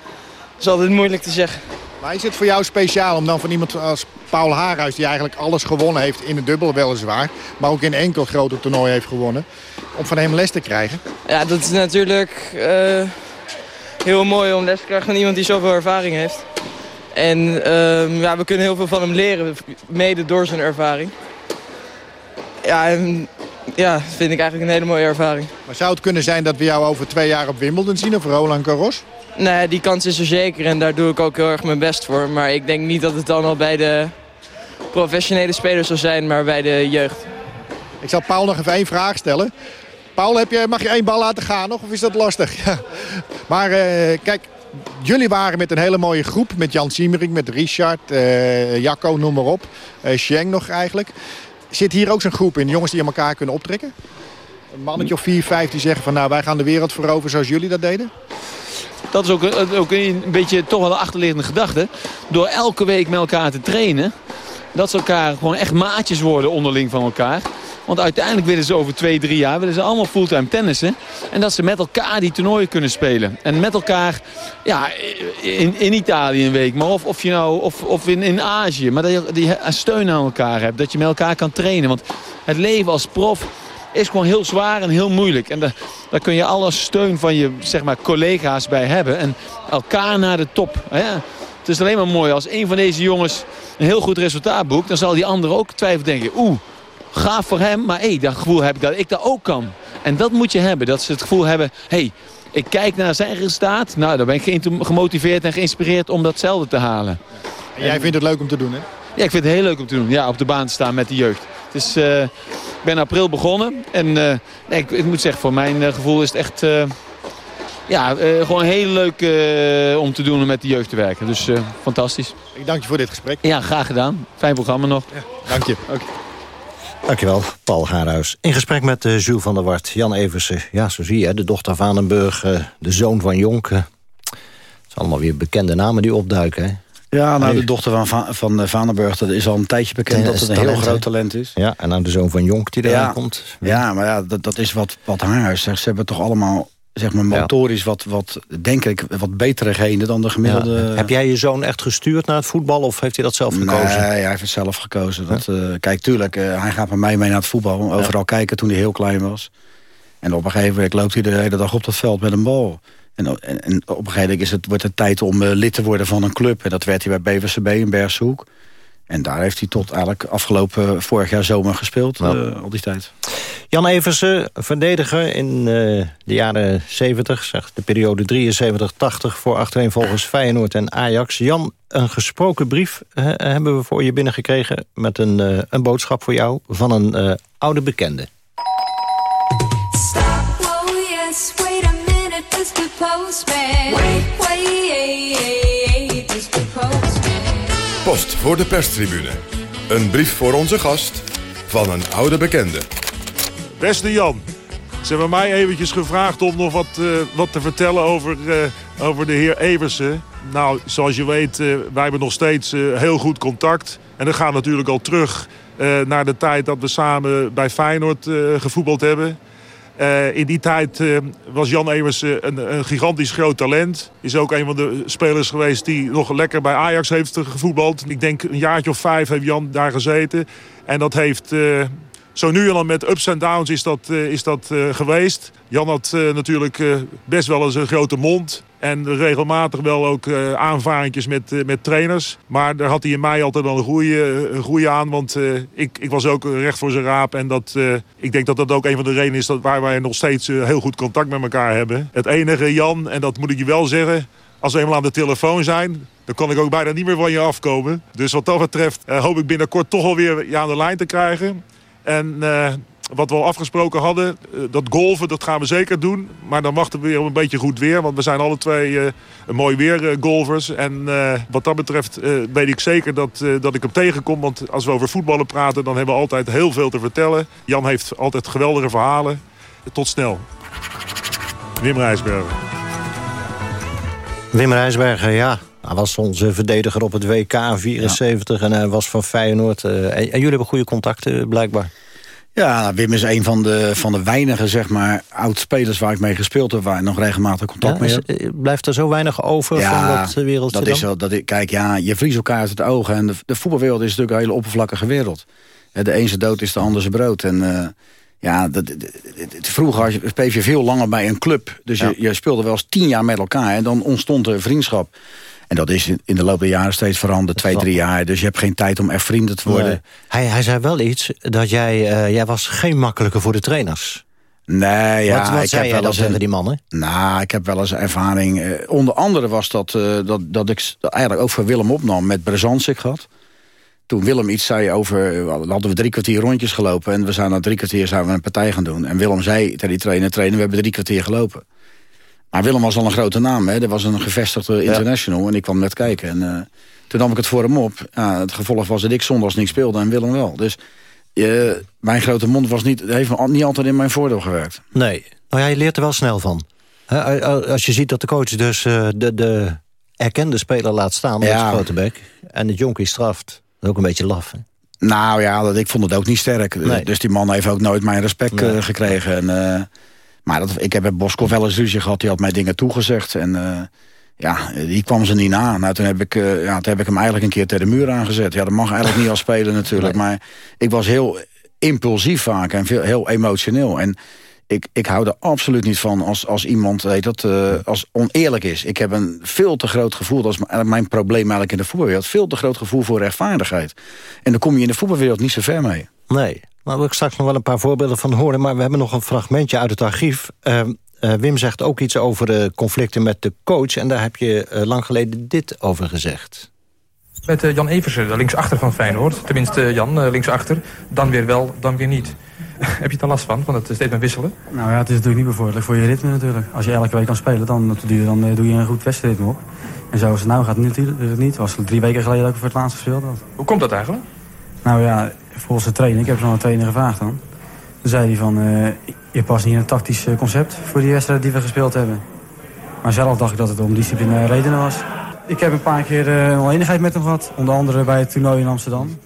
het is altijd moeilijk te zeggen. Maar is het voor jou speciaal om dan van iemand als Paul Haarhuis... die eigenlijk alles gewonnen heeft in het dubbel weliswaar... maar ook in enkel grote toernooi heeft gewonnen... om van hem les te krijgen? Ja, dat is natuurlijk uh, heel mooi om les te krijgen van iemand die zoveel ervaring heeft. En uh, ja, we kunnen heel veel van hem leren, mede door zijn ervaring. Ja, en, ja, dat vind ik eigenlijk een hele mooie ervaring. Maar zou het kunnen zijn dat we jou over twee jaar op Wimbledon zien of Roland Garros? Nee, die kans is er zeker en daar doe ik ook heel erg mijn best voor. Maar ik denk niet dat het dan al bij de professionele spelers zal zijn, maar bij de jeugd. Ik zal Paul nog even één vraag stellen. Paul, heb je, mag je één bal laten gaan nog of is dat lastig? Ja. Maar uh, kijk, jullie waren met een hele mooie groep. Met Jan Siemering, met Richard, uh, Jacco, noem maar op. Sheng nog eigenlijk. Zit hier ook zo'n groep in, jongens die elkaar kunnen optrekken? Een mannetje of vier, vijf die zeggen van nou wij gaan de wereld veroveren zoals jullie dat deden? Dat is ook, ook een beetje toch wel een achterliggende gedachte. Door elke week met elkaar te trainen... dat ze elkaar gewoon echt maatjes worden onderling van elkaar. Want uiteindelijk willen ze over twee, drie jaar willen ze allemaal fulltime tennissen. En dat ze met elkaar die toernooien kunnen spelen. En met elkaar, ja, in, in Italië een week. Maar of, of, je nou, of, of in, in Azië. Maar dat je die steun aan elkaar hebt. Dat je met elkaar kan trainen. Want het leven als prof is gewoon heel zwaar en heel moeilijk. En daar kun je alle steun van je zeg maar, collega's bij hebben. En elkaar naar de top. Hè? Het is alleen maar mooi als een van deze jongens een heel goed resultaat boekt. Dan zal die andere ook twijfel denken. Oeh, gaaf voor hem. Maar hé, dat gevoel heb ik dat ik dat ook kan. En dat moet je hebben. Dat ze het gevoel hebben, hé, hey, ik kijk naar zijn resultaat. Nou, dan ben ik gemotiveerd en geïnspireerd om datzelfde te halen. En jij vindt het leuk om te doen, hè? Ja, ik vind het heel leuk om te doen. Ja, op de baan te staan met de jeugd. Het is, uh, ik ben april begonnen. En uh, nee, ik, ik, moet zeggen, voor mijn uh, gevoel is het echt... ja, gewoon heel leuk om te doen en met de jeugd te werken. Dus fantastisch. Ik dank je voor dit gesprek. Ja, graag gedaan. Fijn programma nog. Ja, dank je. Okay. Dankjewel, Paul Haarhuis. In gesprek met uh, Jules van der Wart, Jan Eversen. Ja, zo zie je, de dochter van Vanenburg, uh, de zoon van Jonk. het zijn allemaal weer bekende namen die opduiken, hè? Ja, nou, de dochter van, Va van Vanenburg, dat is al een tijdje bekend dat het een heel groot talent is. Ja, en dan de zoon van Jonk die eraan ja, komt. Ja, maar ja, dat, dat is wat, wat Haarhuis zegt. Ze hebben toch allemaal zeg maar motorisch wat, wat, denk ik, wat betere genen dan de gemiddelde... Ja. Heb jij je zoon echt gestuurd naar het voetbal of heeft hij dat zelf gekozen? Nee, hij heeft het zelf gekozen. Dat, uh, kijk, tuurlijk, uh, hij gaat met mij mee naar het voetbal. Overal kijken toen hij heel klein was. En op een gegeven moment loopt hij de hele dag op dat veld met een bal. En, en, en op een gegeven moment is het, wordt het tijd om uh, lid te worden van een club. En dat werd hij bij BVCB in Bergshoek. En daar heeft hij tot eigenlijk afgelopen vorig jaar zomer gespeeld, ja. uh, al die tijd. Jan Eversen, verdediger in uh, de jaren 70, zeg, de periode 73-80... voor achtereenvolgens Feyenoord en Ajax. Jan, een gesproken brief hebben we voor je binnengekregen... met een, uh, een boodschap voor jou van een oude bekende. Stop, oh yes, wait a minute, Mr. Postman. Wait, wait. Post voor de perstribune. Een brief voor onze gast van een oude bekende. Beste Jan, ze hebben mij eventjes gevraagd om nog wat, uh, wat te vertellen over, uh, over de heer Eversen. Nou, zoals je weet, uh, wij hebben nog steeds heel goed contact. En dat gaat natuurlijk al terug naar de tijd dat we samen bij Feyenoord gevoetbald hebben. Uh, in die tijd uh, was Jan Evers uh, een, een, gigantisch groot talent. Is ook een van de spelers geweest die nog lekker bij Ajax heeft gevoetbald. Ik denk een jaartje of vijf heeft Jan daar gezeten. En dat heeft zo nu en dan met ups en downs is dat, uh, is dat uh, geweest. Jan had uh, natuurlijk best wel eens een grote mond. En regelmatig wel ook aanvaringjes met, met trainers. Maar daar had hij in mij altijd wel een goede aan. Want ik, ik was ook recht voor zijn raap. En dat, ik denk dat dat ook een van de redenen is dat waar wij nog steeds heel goed contact met elkaar hebben. Het enige, Jan, en dat moet ik je wel zeggen... Als we eenmaal aan de telefoon zijn, dan kan ik ook bijna niet meer van je afkomen. Dus wat dat betreft hoop ik binnenkort toch alweer je aan de lijn te krijgen. En uh, wat we al afgesproken hadden, uh, dat golven, dat gaan we zeker doen. Maar dan wachten we weer op een beetje goed weer. Want we zijn alle twee uh, een mooi weer golfers. En wat dat betreft weet ik zeker dat, dat ik hem tegenkom. Want als we over voetballen praten, dan hebben we altijd heel veel te vertellen. Jan heeft altijd geweldige verhalen. Tot snel. Wim Rijsbergen. Wim Rijsbergen, ja. Hij was onze verdediger op het WK 74 ja. en hij was van Feyenoord. Uh, en, en, jullie hebben goede contacten blijkbaar. Ja, Wim is een van de, van de weinige zeg maar, oud-spelers waar ik mee gespeeld heb... waar ik nog regelmatig contact ja, mee heb. Is, blijft er zo weinig over ja, van dat wereldje dat is wel, dat ik, Kijk, ja, je verliest elkaar uit het oog. En de, de voetbalwereld is natuurlijk een hele oppervlakkige wereld. De een zijn dood is de ander zijn brood. En uh, ja, dat, vroeger speelde je veel langer bij een club. Dus ja. je, je speelde wel eens tien jaar met elkaar. En dan ontstond er vriendschap. En dat is in de loop der jaren steeds veranderd. Twee, drie jaar. Dus je hebt geen tijd om echt vrienden te worden. Nee. Hij, hij zei wel iets. Dat jij, uh, jij was geen makkelijke voor de trainers. Nee, ja. Wat, wat ik zei heb jij wel dan tegen die mannen? Nou, ik heb wel eens ervaring. Uh, onder andere was dat, uh, dat, dat ik eigenlijk ook voor Willem opnam met Brezantsik gehad. Toen Willem iets zei over... hadden we drie kwartier rondjes gelopen... en we zijn na drie kwartier zijn we een partij gaan doen. En Willem zei tegen die trainer... trainer, we hebben drie kwartier gelopen. Maar Willem was al een grote naam. Hè? Er was een gevestigde international. Ja. En ik kwam net kijken. En uh, toen nam ik het voor hem op. Ja, het gevolg was dat ik zondags niet speelde en Willem wel. Dus uh, mijn grote mond was niet, heeft niet altijd in mijn voordeel gewerkt. Nee. Nou ja, je leert er wel snel van. He, als je ziet dat de coach dus uh, de, de erkende speler laat staan met ja. grote bek. En het jonkie straft. Dat is ook een beetje laf. Hè? Nou ja, dat, ik vond het ook niet sterk. Nee. Dus die man heeft ook nooit mijn respect nee. gekregen. En, maar dat, ik heb met Boskov wel eens ruzie gehad. Die had mij dingen toegezegd. En uh, ja, die kwam ze niet na. Nou, toen heb, ik, uh, ja, toen heb ik hem eigenlijk een keer tegen de muur aangezet. Ja, dat mag eigenlijk niet als speler natuurlijk. Nee. Maar ik was heel impulsief vaak en veel, heel emotioneel. En ik, ik hou er absoluut niet van als, als iemand weet dat, uh, als oneerlijk is. Ik heb een veel te groot gevoel, dat is mijn, probleem eigenlijk in de voetbalwereld... veel te groot gevoel voor rechtvaardigheid. En dan kom je in de voetbalwereld niet zo ver mee. Nee, Daar wil ik straks nog wel een paar voorbeelden van horen. Maar we hebben nog een fragmentje uit het archief. Uh, Wim zegt ook iets over conflicten met de coach... en daar heb je lang geleden dit over gezegd. Met Jan Eversen, linksachter van Feyenoord. Tenminste, Jan, linksachter. Dan weer wel, dan weer niet. Heb je er last van, van het steeds maar wisselen? Nou ja, het is natuurlijk niet bevorderlijk voor je ritme natuurlijk. Als je elke week kan spelen, dan, dan doe je een goed wedstrijdritme op. En zoals het nou gaat het niet. Was drie weken geleden ook voor het laatst gespeeld had. Hoe komt dat eigenlijk? Nou ja, volgens de trainer, ik heb zo'n trainer gevraagd dan. Toen zei hij van, uh, je past niet in een tactisch eh, concept voor die wedstrijd die we gespeeld hebben. Maar zelf dacht ik dat het om disciplinaire redenen was. Ik heb een paar keer uh, een enigheid met hem gehad. Onder andere bij het toernooi in Amsterdam.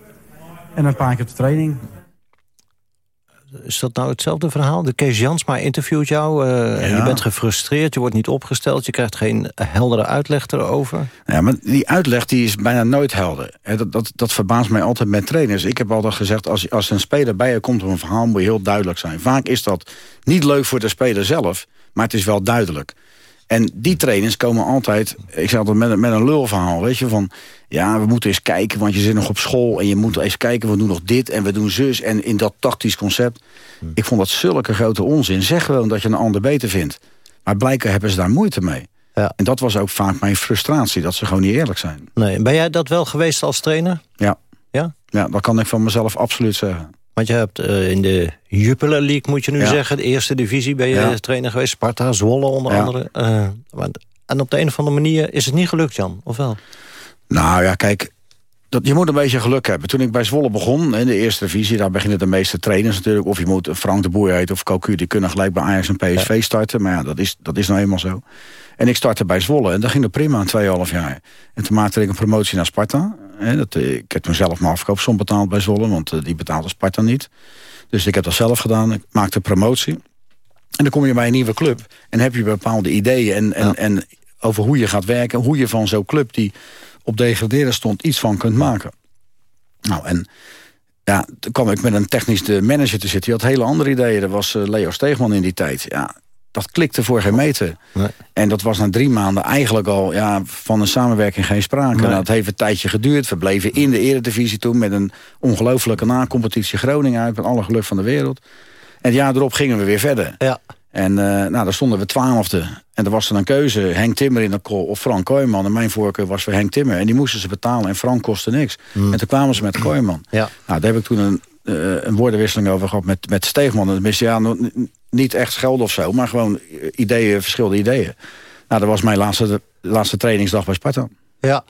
En een paar keer op de training. Is dat nou hetzelfde verhaal? De Kees Jansma interviewt jou. Uh, Je bent gefrustreerd, je wordt niet opgesteld. Je krijgt geen heldere uitleg erover. Ja, maar die uitleg die is bijna nooit helder. Dat, dat, dat verbaast mij altijd met trainers. Ik heb altijd gezegd, als, als een speler bij je komt op een verhaal... moet je heel duidelijk zijn. Vaak is dat niet leuk voor de speler zelf, maar het is wel duidelijk. En die trainers komen altijd, ik zeg altijd met, met een lulverhaal, weet je, van... ja, we moeten eens kijken, want je zit nog op school... en je moet eens kijken, we doen nog dit en we doen zus... en in dat tactisch concept. Hmm. Ik vond dat zulke grote onzin. Zeg gewoon dat je een ander beter vindt. Maar blijkbaar hebben ze daar moeite mee. Ja. En dat was ook vaak mijn frustratie, dat ze gewoon niet eerlijk zijn. Nee, ben jij dat wel geweest als trainer? Ja. Ja? Ja, dat kan ik van mezelf absoluut zeggen. Want je hebt uh, in de Jupiler League, moet je nu zeggen... de eerste divisie ben je trainer geweest. Sparta, Zwolle onder andere. Uh, en op de een of andere manier is het niet gelukt, Jan, of wel? Nou ja, kijk, dat, je moet een beetje geluk hebben. Toen ik bij Zwolle begon, in de eerste divisie... daar beginnen de meeste trainers natuurlijk. Of je moet Frank de Boer heet of Cocu... die kunnen gelijk bij Ajax en PSV starten. Maar ja, dat is, dat is nou eenmaal zo. En ik startte bij Zwolle en dat ging er prima, een 2,5 jaar. En toen maakte ik een promotie naar Sparta. Dat, eh, ik heb toen zelf mijn afkoopsom betaald bij Zwolle... want uh, die betaalde Sparta niet. Dus ik heb dat zelf gedaan. Ik maakte promotie. En dan kom je bij een nieuwe club en heb je bepaalde ideeën... en, en, en over hoe je gaat werken, hoe je van zo'n club... die op degraderen stond, iets van kunt maken. Nou, en ja, toen kwam ik met een technisch manager te zitten. Die had hele andere ideeën. Er was uh, Leo Steegman in die tijd. Ja, dat klikte voor geen meter. Nee. En dat was na drie maanden eigenlijk al ja, van een samenwerking geen sprake. Nee. Dat heeft een tijdje geduurd. We bleven in de eredivisie toen met een ongelofelijke na-competitie Groningen uit. Met alle geluk van de wereld. En het jaar erop gingen we weer verder. Ja. En uh, nou, daar stonden we twaalfde. En er was dan een keuze, Henk Timmer in de kool of Frank Kooijman. En mijn voorkeur was voor Henk Timmer. En die moesten ze betalen en Frank kostte niks. Mm. En toen kwamen ze met Kooijman. Ja. Nou, daar heb ik toen een, een woordenwisseling over gehad met, met Steegman. Tenminste, ja, niet echt schelden of zo, maar gewoon ideeën, verschillende ideeën. Nou, dat was mijn laatste, laatste trainingsdag bij Sparta. Ja,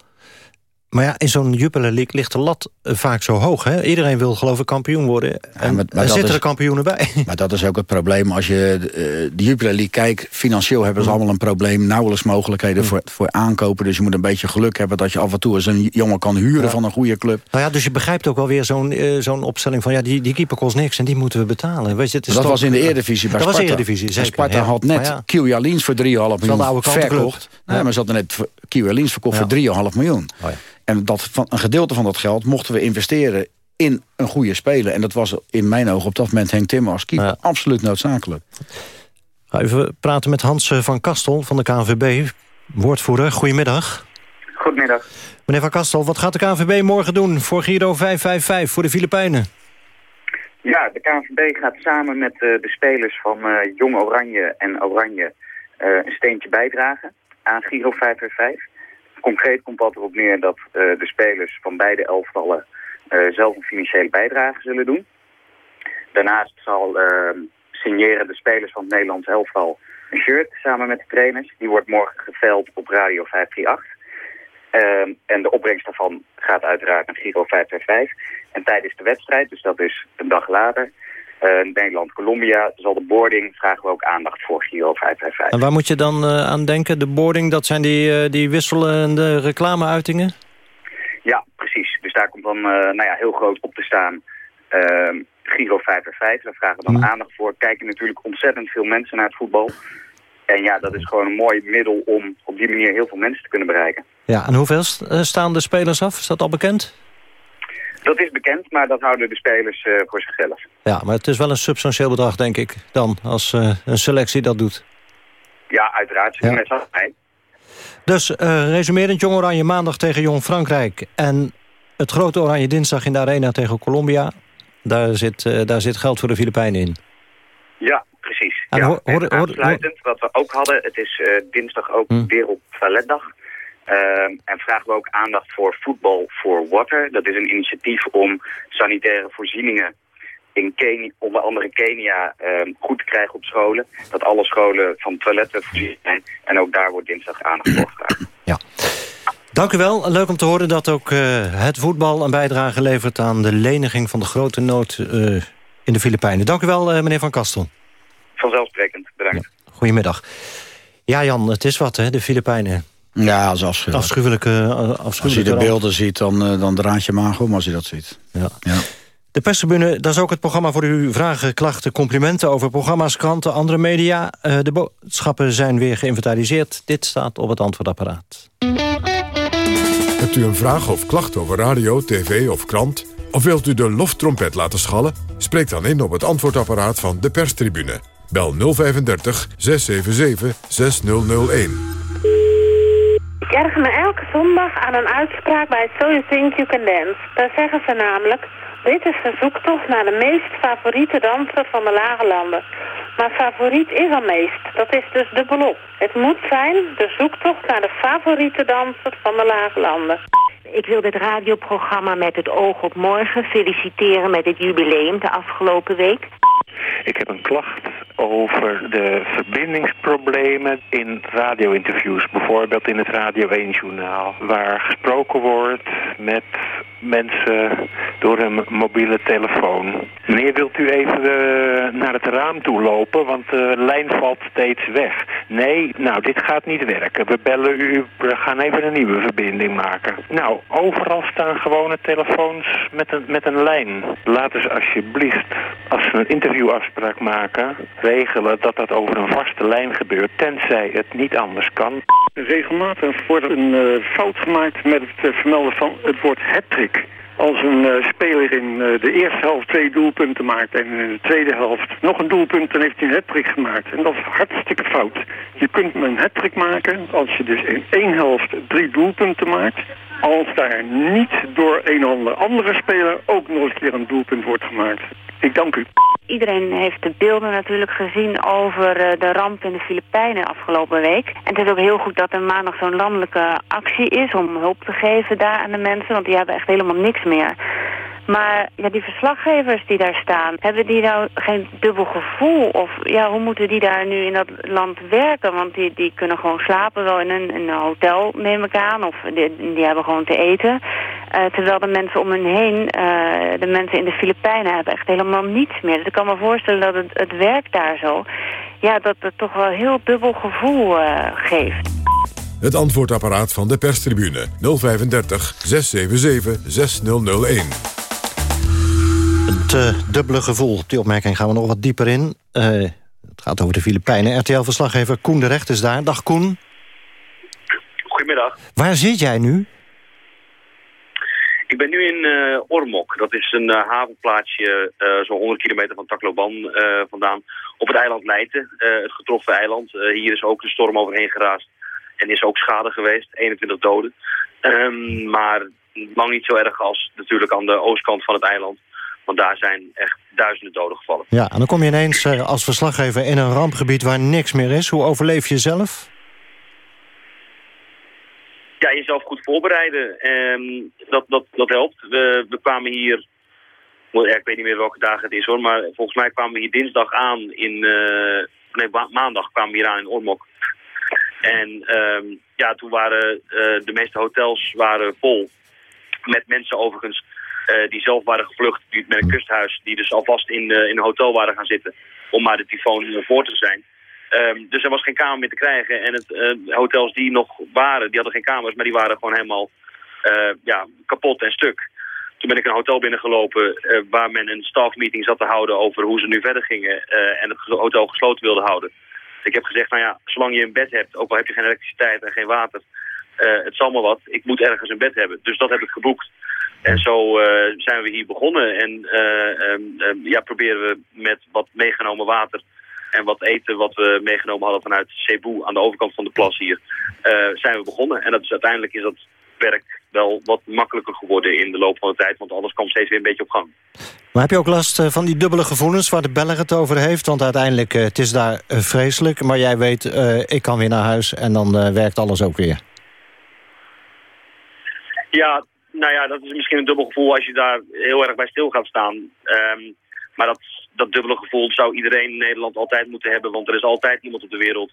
maar ja, in zo'n Jupiler League ligt de lat eh, vaak zo hoog. Hè? Iedereen wil geloof ik kampioen worden. En ja, maar, er zitten er kampioenen bij. Maar dat is ook het probleem. Als je uh, de Jupiler League kijkt, financieel hebben ze mm. allemaal een probleem. Nauwelijks mogelijkheden mm. voor, voor aankopen. Dus je moet een beetje geluk hebben dat je af en toe eens een jongen kan huren van een goede club. Nou ja, dus je begrijpt ook wel weer zo'n uh, zo'n opstelling van... ja, die, die keeper kost niks en die moeten we betalen. Weet je, het is dat toch, was in de Eredivisie bij dat Sparta. Was Eredivisie, zeker, Sparta ja. had net. Kiel voor 3,5 miljoen verkocht. Ja. maar ze hadden net Kiel verkocht voor 3,5 miljoen. Oh ja. En dat, van, een gedeelte van dat geld mochten we investeren in een goede speler. En dat was in mijn ogen op dat moment Henk Timmer als keeper absoluut noodzakelijk. Even praten met Hans eh, van Kastel van de KNVB, woordvoerder. Goedemiddag. Goedemiddag. Meneer van Kastel, wat gaat de KNVB morgen doen voor Giro 555 voor de Filipijnen? Ja, de KNVB gaat samen met uh, de spelers van uh, Jong Oranje en Oranje uh, een steentje bijdragen aan Giro 555. Concreet komt dat erop neer dat uh, de spelers van beide elftallen uh, zelf een financiële bijdrage zullen doen. Daarnaast zal uh, signeren de spelers van het Nederlands elftal een shirt samen met de trainers. Die wordt morgen geveld op Radio 538. Uh, en de opbrengst daarvan gaat uiteraard naar Giro 555. En tijdens de wedstrijd, dus dat is een dag later, uh, Nederland-Colombia zal de boarding, vragen we ook aandacht voor Giro 555. En waar moet je dan uh, aan denken? De boarding, dat zijn die, uh, die wisselende reclameuitingen? Ja, precies. Dus daar komt dan nou ja, heel groot op te staan ehm, Giro 555. Daar vragen we dan hmm. aandacht voor. Kijken natuurlijk ontzettend veel mensen naar het voetbal. En ja, dat is gewoon een mooi middel om op die manier heel veel mensen te kunnen bereiken. Ja, en hoeveel staan de spelers af? Is dat al bekend? Dat is bekend, maar dat houden de spelers uh, voor zichzelf. Ja, maar het is wel een substantieel bedrag, denk ik, dan, als uh, een selectie dat doet. Ja, uiteraard. Ja. Dus, uh, resumerend, Jong Oranje maandag tegen Jong Frankrijk... en het grote Oranje dinsdag in de Arena tegen Colombia. Daar zit, daar zit geld voor de Filipijnen in. Ja, precies. En ja, hoor- en hoor- hoor- aansluitend, wat we ook hadden, het is eh, dinsdag ook Hm. Wereld Ehm, en vragen we ook aandacht voor Football for Water. Dat is een initiatief om sanitaire voorzieningen in Kenia, onder andere Kenia, ehm, goed te krijgen op scholen. Dat alle scholen van toiletten voorzien zijn. En ook daar wordt dinsdag aandacht voor gevraagd. Dank u wel. Leuk om te horen dat ook eh, het voetbal een bijdrage levert... aan de leniging van de grote nood eh, in de Filipijnen. Dank u wel, eh, meneer Van Kastel. Vanzelfsprekend, bedankt. Goedemiddag. Ja, Jan, het is wat, hè, de Filipijnen. Ja, dat is afschuwelijk. Afschuwelijke, eh, afschuwelijke Als je de beelden ziet, dan, eh, dan draait je maag om als je dat ziet. Ja. Ja. De perstribune, dat is ook het programma voor uw vragen, klachten, complimenten... over programma's, kranten, andere media. Eh, de boodschappen zijn weer geïnventariseerd. Dit staat op het antwoordapparaat. Hebt u een vraag of klacht over radio, tv of krant? Of wilt u de loftrompet laten schallen? Spreek dan in op het antwoordapparaat van de perstribune. Bel 035 677 6001. Ik erger me elke zondag aan een uitspraak bij So You Think You Can Dance. Daar zeggen ze namelijk... Dit is de zoektocht naar de meest favoriete danser van de lage landen. Maar favoriet is al meest. Dat is dus dubbelop. Het moet zijn de zoektocht naar de favoriete danser van de lage landen. Ik wil dit radioprogramma met het oog op morgen feliciteren met het jubileum de afgelopen week. Ik heb een klacht over de verbindingsproblemen in radio-interviews. Bijvoorbeeld in het Radio 1-journaal. Waar gesproken wordt met mensen door een mobiele telefoon. Meneer, wilt u even eh, naar het raam toe lopen, want de lijn valt steeds weg. Nee, nou, dit gaat niet werken. We bellen u, we gaan even een nieuwe verbinding maken. Nou, overal staan gewone telefoons met een, met een lijn. Laten ze alsjeblieft, als ze een interviewafspraak maken, regelen dat dat over een vaste lijn gebeurt, tenzij het niet anders kan. Regelmatig wordt een eh, fout gemaakt met het eh, vermelden van het woord Als een eh, speler in eh, de eerste helft twee doelpunten maakt en in de tweede helft nog een doelpunt, dan heeft hij een hat-trick gemaakt. En dat is hartstikke fout. Je kunt een hat-trick maken als je dus in één helft drie doelpunten maakt. Als daar niet door een of andere speler ook nog een keer een doelpunt wordt gemaakt. Ik dank u. Iedereen heeft de beelden natuurlijk gezien over eh, de ramp in de Filipijnen afgelopen week. En het is ook heel goed dat er maandag zo'n landelijke actie is om hulp te geven daar aan de mensen. Want die hebben echt helemaal niks meer. Maar ja, die verslaggevers die daar staan, hebben die nou geen dubbel gevoel? Of ja, hoe moeten die daar nu in dat land werken? Want die, die kunnen gewoon slapen, wel in een, een hotel neem ik. Of die, die hebben gewoon te eten. Eh, terwijl de mensen om hen heen, eh, de mensen in de Filipijnen, hebben echt helemaal niets meer. Dus ik kan me voorstellen dat het, het werk daar zo, ja, dat het toch wel heel dubbel gevoel eh, geeft. Het antwoordapparaat van de perstribune 035 677 6001. Het dubbele gevoel. Op die opmerking gaan we nog wat dieper in. Eh, het gaat over de Filipijnen. RTL-verslaggever Koen de Recht is daar. Dag Koen. Goedemiddag. Waar zit jij nu? Ik ben nu in eh, Ormok. Dat is een eh, havenplaatsje eh, zo'n 100 kilometer van Tacloban vandaan. Op het eiland eh, het getroffen eiland. Hier is ook een storm overheen geraast. En is ook schade geweest, 21 doden. Ehm, maar lang niet zo erg als natuurlijk aan de oostkant van het eiland. Want daar zijn echt duizenden doden gevallen. Ja, en dan kom je ineens als verslaggever in een rampgebied waar niks meer is. Hoe overleef je zelf? Ja, jezelf goed voorbereiden. Ehm, dat, dat, dat helpt. We, we kwamen hier, ik weet niet meer welke dagen het is hoor, maar volgens mij kwamen we hier dinsdag aan in, eh, nee ma- maandag kwamen we hier aan in Ormok. En ehm, ja, toen waren eh, de meeste hotels waren vol. Met mensen overigens eh, die zelf waren gevlucht die, met een kusthuis. Die dus alvast in, in een hotel waren gaan zitten. Om maar de tyfoon voor te zijn. Ehm, dus er was geen kamer meer te krijgen. En het, eh, hotels die nog waren, die hadden geen kamers. Maar die waren gewoon helemaal eh, ja, kapot en stuk. Toen ben ik een hotel binnengelopen eh, waar men een staffmeeting zat te houden over hoe ze nu verder gingen. en het hotel gesloten wilden houden. Ik heb gezegd, nou ja, zolang je een bed hebt, ook al heb je geen elektriciteit en geen water, het zal maar wat. Ik moet ergens een bed hebben. Dus dat heb ik geboekt. En zo zijn we hier begonnen. En eh, ehm, ehm, ja, proberen we met wat meegenomen water en wat eten wat we meegenomen hadden vanuit Cebu aan de overkant van de plas hier, eh, zijn we begonnen. En dat is, uiteindelijk is dat werk wel wat makkelijker geworden in de loop van de tijd, want alles kwam steeds weer een beetje op gang. Maar heb je ook last eh, van die dubbele gevoelens waar de beller het over heeft? Want uiteindelijk, uh, het is daar vreselijk. Maar jij weet, ik kan weer naar huis en dan werkt alles ook weer. Ja, nou ja, dat is misschien een dubbel gevoel als je daar heel erg bij stil gaat staan. Um, maar dat, dat dubbele gevoel zou iedereen in Nederland altijd moeten hebben. Want er is altijd iemand op de wereld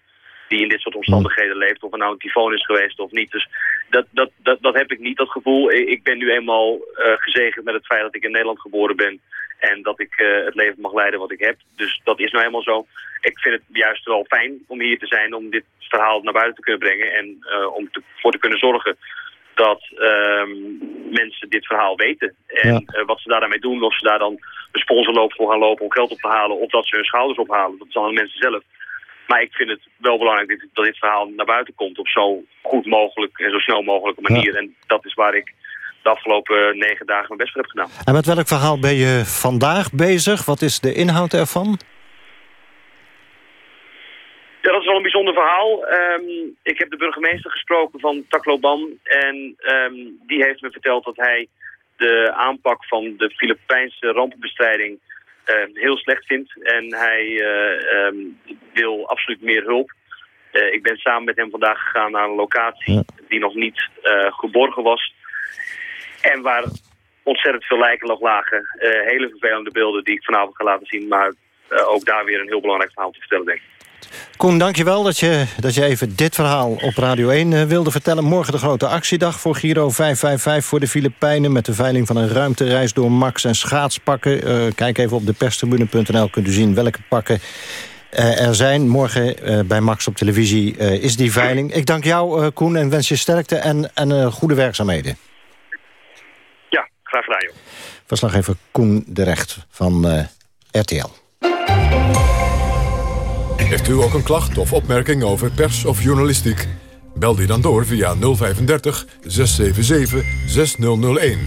die in dit soort omstandigheden leeft. Of er nou een tyfoon is geweest of niet. Dus dat, dat, dat, dat heb ik niet, dat gevoel. Ik ben nu eenmaal uh, gezegend met het feit dat ik in Nederland geboren ben. En dat ik uh, het leven mag leiden wat ik heb. Dus dat is nou helemaal zo. Ik vind het juist wel fijn om hier te zijn. Om dit verhaal naar buiten te kunnen brengen. En uh, om ervoor te kunnen zorgen dat um, mensen dit verhaal weten. En ja. wat ze daarmee doen. Of ze daar dan een sponsorloop voor gaan lopen om geld op te halen. Of dat ze hun schouders ophalen. Dat is aan de mensen zelf. Maar ik vind het wel belangrijk dat dit verhaal naar buiten komt op zo goed mogelijk en zo snel mogelijke manier. Ja. En dat is waar ik de afgelopen negen dagen mijn best voor heb gedaan. En met welk verhaal ben je vandaag bezig? Wat is de inhoud ervan? Ja, dat is wel een bijzonder verhaal. Um, ik heb de burgemeester gesproken van Tacloban. En um, die heeft me verteld dat hij de aanpak van de Filipijnse rampenbestrijding uh, heel slecht vindt. En hij uh, um, wil absoluut meer hulp. Uh, ik ben samen met hem vandaag gegaan naar een locatie die nog niet geborgen was. En waar ontzettend veel lijken nog lagen. hele vervelende beelden die ik vanavond ga laten zien. Maar ook daar weer een heel belangrijk verhaal te vertellen, denk ik. Koen, dankjewel dat je, dat je even dit verhaal op Radio 1 uh, wilde vertellen. Morgen de grote actiedag voor Giro 555 voor de Filipijnen... met de veiling van een ruimtereis door Max en schaatspakken. Uh, kijk even op de perstribune.nl, kunt u zien welke pakken uh, er zijn. Morgen bij Max op televisie is die veiling. Ik dank jou, Koen, en wens je sterkte en, en goede werkzaamheden. Ja, graag gedaan, joh. Verslaggever Koen de Recht van RTL. Heeft u ook een klacht of opmerking over pers of journalistiek? Bel die dan door via 035 677 6001.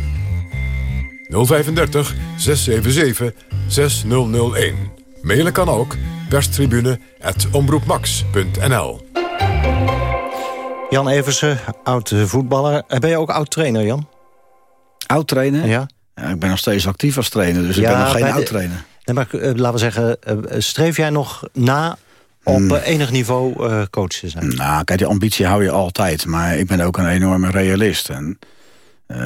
035 677 6001. Mailen kan ook perstribune.omroepmax.nl Jan Eversen, oud voetballer. Ben je ook oud trainer, Jan? Oud trainer? Ja. ja ik ben nog steeds actief als trainer, dus ja, ik ben nog geen oud trainer. Nee, maar uh, laten we zeggen, uh, streef jij nog na op mm. enig niveau uh, coach te zijn? Nou, kijk, die ambitie hou je altijd. Maar ik ben ook een enorme realist. En, uh,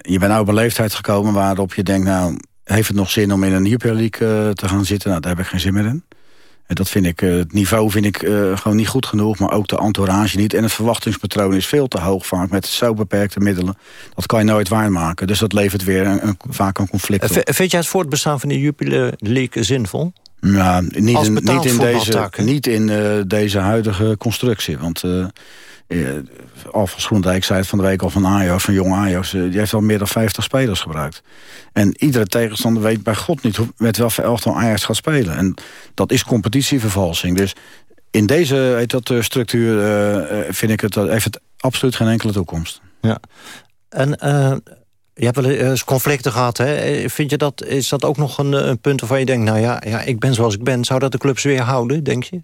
je bent nou op een leeftijd gekomen waarop je denkt... nou, heeft het nog zin om in een Jupiler League uh, te gaan zitten? Nou, daar heb ik geen zin meer in. En dat vind ik, het niveau vind ik gewoon niet goed genoeg... maar ook de entourage niet. En het verwachtingspatroon is veel te hoog vaak... met zo beperkte middelen. Dat kan je nooit waarmaken. Dus dat levert weer een, een, vaak een conflict op. Vind jij het voortbestaan van de Jupiler League zinvol? Ja, niet in, niet in, deze, niet in uh, deze huidige constructie. Want uh, uh, Alfons Groendijk zei het van de week al van Ajax, van jong Ajax. die heeft al meer dan 50 spelers gebruikt. En iedere tegenstander weet bij God niet hoe, met welke elftal Ajax gaat spelen. En dat is competitievervalsing. Dus in deze heet dat, structuur vind ik het, heeft het absoluut geen enkele toekomst. Ja. En je hebt wel eens conflicten gehad. Hè? Vind je dat, is dat ook nog een, een, punt waarvan je denkt... nou ja, ja, ik ben zoals ik ben. Zou dat de clubs weer houden, denk je?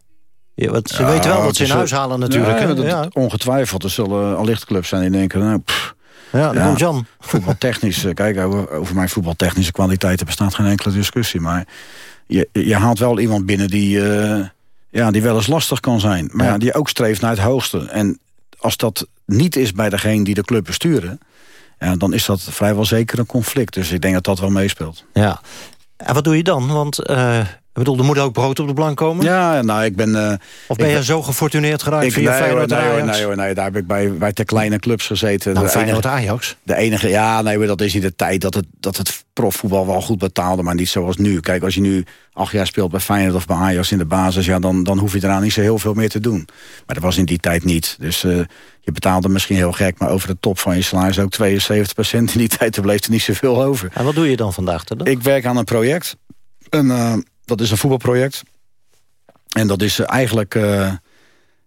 Ja, want ze ja, weten wel dat ze in huis halen natuurlijk. Ja, dat, ja. Ongetwijfeld. Er zullen allicht clubs zijn die denken... Nou, pff, ja, dan komt Jan. Voetbaltechnisch, kijk, over, over mijn voetbaltechnische kwaliteiten bestaat geen enkele discussie. Maar je, je haalt wel iemand binnen die, uh, ja, die wel eens lastig kan zijn. Maar ja. die ook streeft naar het hoogste. En als dat niet is bij degene die de club besturen ja, dan is dat vrijwel zeker een conflict. Dus ik denk dat dat wel meespeelt. Ja. En wat doe je dan? Want uh, ik bedoel, er moet ook brood op de plank komen? Ja, nou, ik ben... Uh, of ben je zo gefortuneerd geraakt ik, via nee, Feyenoord nee, nee, nee, nee, nee, daar heb ik bij, bij te kleine clubs gezeten. Nou, de Feyenoord enige, Ajax? De enige, ja, nee, maar dat is niet de tijd dat het, dat het profvoetbal wel goed betaalde, maar niet zoals nu. Kijk, als je nu acht jaar speelt bij Feyenoord of bij Ajax in de basis... Ja, dan, dan hoef je eraan niet zo heel veel meer te doen. Maar dat was in die tijd niet. Dus uh, je betaalde misschien heel gek, maar over de top van je salaris ook 72 procent. In die tijd er bleef er niet zoveel over. En wat doe je dan vandaag dan? Ik werk aan een project. Een, uh, dat is een voetbalproject. En dat is eigenlijk... Uh,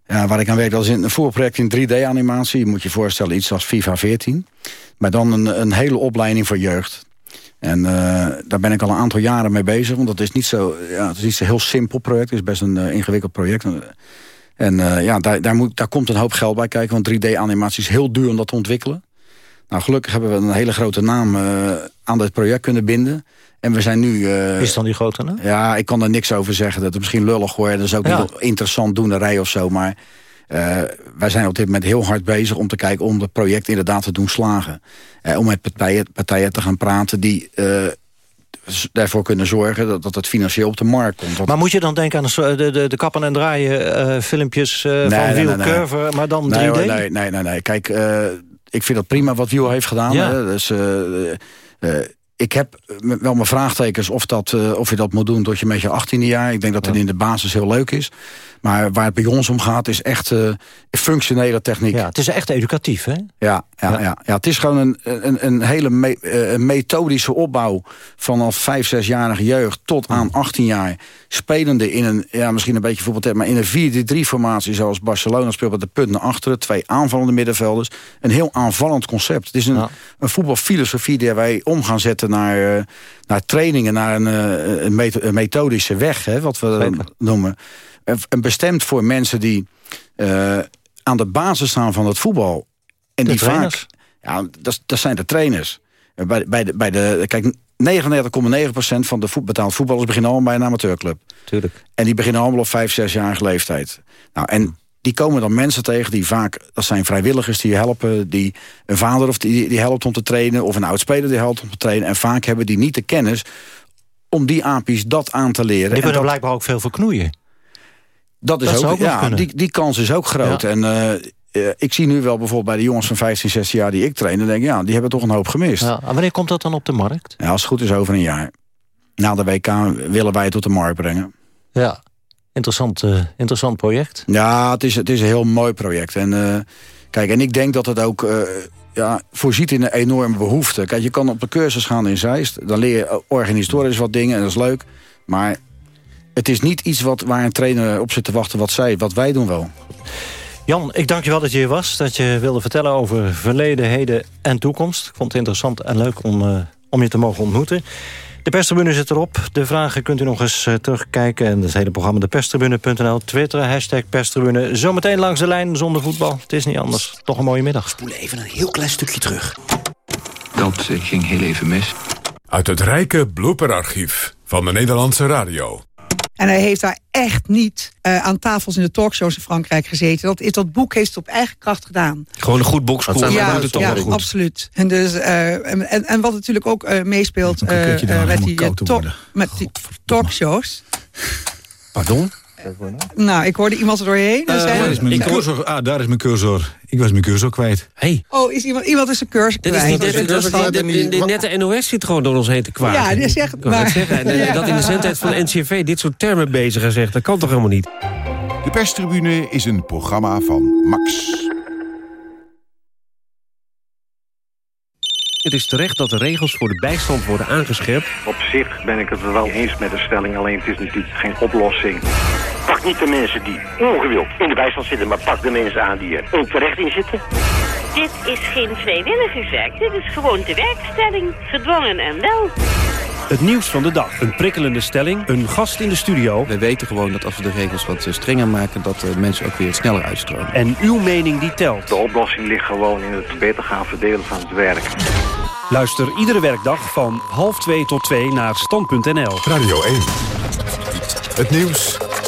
ja, waar ik aan werk, dat is een voetbalproject in 3D-animatie. Je moet je voorstellen, iets als FIFA 14. Maar dan een, een hele opleiding voor jeugd. En uh, daar ben ik al een aantal jaren mee bezig. Want dat is niet zo, ja, het is niet zo heel simpel project. Het is best een ingewikkeld project. En ja, daar, daar, moet, daar komt een hoop geld bij kijken. Want 3D-animatie is heel duur om dat te ontwikkelen. Nou, gelukkig hebben we een hele grote naam aan dit project kunnen binden. En we zijn nu... Uh, is dan die grote nou? Ja, ik kan er niks over zeggen. Dat is misschien lullig hoor. Dat is ook ja. niet interessant doenerij of zo. Maar uh, wij zijn op dit moment heel hard bezig om te kijken... om het project inderdaad te doen slagen. Uh, om met partijen, partijen te gaan praten die daarvoor kunnen zorgen dat, dat het financieel op de markt komt. Maar moet je dan denken aan de, de, de kappen en draaien filmpjes uh, nee, van Wiel nee, Curver, maar dan 3D? Nee, nee, nee, nee, nee. Kijk, ik vind dat prima wat Wiel heeft gedaan. Ja. Hè? Dus, ik heb wel mijn vraagtekens of, dat, of je dat moet doen tot je met je 18e jaar. Ik denk dat het in de basis heel leuk is. Maar waar het bij ons om gaat is echt uh, functionele techniek. Ja, het is echt educatief, hè? Ja, ja, ja. ja, ja het is gewoon een, een, een hele me, uh, methodische opbouw... vanaf 5, 6-jarige jeugd tot aan 18 jaar. Spelende in een, ja, misschien een beetje voorbeeld, maar in een 4-3-formatie... zoals Barcelona speelt met de punt naar achteren. Twee aanvallende middenvelders. Een heel aanvallend concept. Het is een, een voetbalfilosofie die wij om gaan zetten naar, uh, naar trainingen... naar een, een, methodische weg, hè, wat we noemen en bestemd voor mensen die uh, aan de basis staan van het voetbal. En de die trainers? vaak. Ja, dat, dat zijn de trainers. Bij, bij, de, bij de, kijk, 99,9% van de voet, betaald voetballers beginnen allemaal bij een amateurclub. Tuurlijk. En die beginnen allemaal op 5, 6-jarige leeftijd. Nou, en die komen dan mensen tegen die vaak, dat zijn vrijwilligers die helpen, die een vader of die, die helpt om te trainen, of een oudspeler die helpt om te trainen. En vaak hebben die niet de kennis om die apies dat aan te leren. Die willen blijkbaar ook veel verknoeien. Dat is ook, ja, die, die kans is ook groot. En uh, ik zie nu wel bijvoorbeeld bij de jongens van 15, 16 jaar die ik train... dan denk ik, ja, die hebben toch een hoop gemist. Ja, en wanneer komt dat dan op de markt? Ja, als het goed is over een jaar. Na de WK willen wij het tot de markt brengen. Ja, interessant, uh, interessant project. Ja, het is, het is een heel mooi project. En, uh, kijk, en ik denk dat het ook ja, voorziet in een enorme behoefte. Kijk, je kan op de cursus gaan in Zeist. Dan leer je organisatorisch wat dingen en dat is leuk. Maar het is niet iets wat, waar een trainer op zit te wachten wat zij, wat wij doen wel. Jan, ik dank je wel dat je hier was. Dat je wilde vertellen over verleden, heden en toekomst. Ik vond het interessant en leuk om, om je te mogen ontmoeten. De perstribune zit erop. De vragen kunt u nog eens uh, terugkijken. En het hele programma deperstribune.nl. Twitter, hashtag perstribune. Zometeen langs de lijn zonder voetbal. Het is niet anders. Toch een mooie middag. Spoel even een heel klein stukje terug. Dat ging heel even mis. Uit het rijke blooperarchief van de Nederlandse radio. En hij heeft daar echt niet uh, aan tafels in de talkshows in Frankrijk gezeten. Dat, is, dat boek heeft het op eigen kracht gedaan. Gewoon een goed bokschool. Ja, ja, ja absoluut. En, dus, uh, en, en wat natuurlijk ook uh, meespeelt met die, talk, met die talkshows. Pardon? Nou, ik hoorde iemand er doorheen. Uh, daar, is mijn cursor, ah, daar is mijn cursor. Ik was mijn cursor kwijt. Hey. Oh, is iemand, iemand is zijn cursor kwijt. Dit is niet, dat, de, nette NOS zit gewoon door ons heen te kwaad. Ja, dat zegt maar. Zeggen. En, Dat in de zendtijd van de NCV dit soort termen bezig en zegt. Dat kan toch helemaal niet? De perstribune is een programma van Max. Het is terecht dat de regels voor de bijstand worden aangescherpt. Op zich ben ik het er wel eens met de stelling, alleen het is natuurlijk geen oplossing. Niet de mensen die ongewild in de bijstand zitten, maar pak de mensen aan die er onterecht in zitten. Dit is geen vrijwilligerswerk, dit is gewoon de werkstelling, gedwongen en wel. Het nieuws van de dag. Een prikkelende stelling. Een gast in de studio. We weten gewoon dat als we de regels wat eh, strenger maken... dat de mensen ook weer sneller uitstromen. En uw mening die telt. De oplossing ligt gewoon in het beter gaan verdelen van het werk. Luister iedere werkdag van half 2 tot 2 naar stand.nl. Radio 1. Het nieuws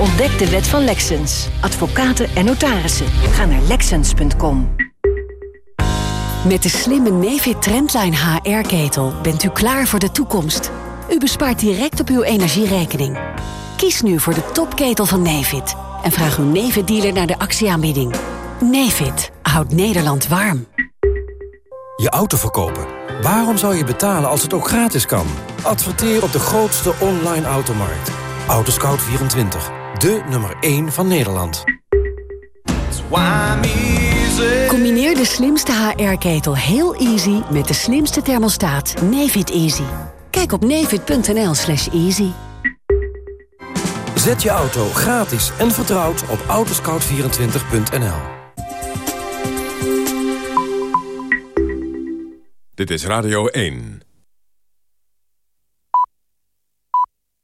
Ontdek de wet van Lexens. Advocaten en notarissen. Ga naar Lexens.com. Met de slimme Nefit Trendline HR-ketel bent u klaar voor de toekomst. U bespaart direct op uw energierekening. Kies nu voor de topketel van Nefit. En vraag uw Nefit-dealer naar de actieaanbieding. Nefit houdt Nederland warm. Je auto verkopen. Waarom zou je betalen als het ook gratis kan? Adverteer op de grootste online automarkt. Autoscout24. De nummer 1 van Nederland. Combineer de slimste HR-ketel heel easy met de slimste thermostaat Nefit Easy. Kijk op nefit.nl slash easy. Zet je auto gratis en vertrouwd op autoscout24.nl. Dit is Radio 1.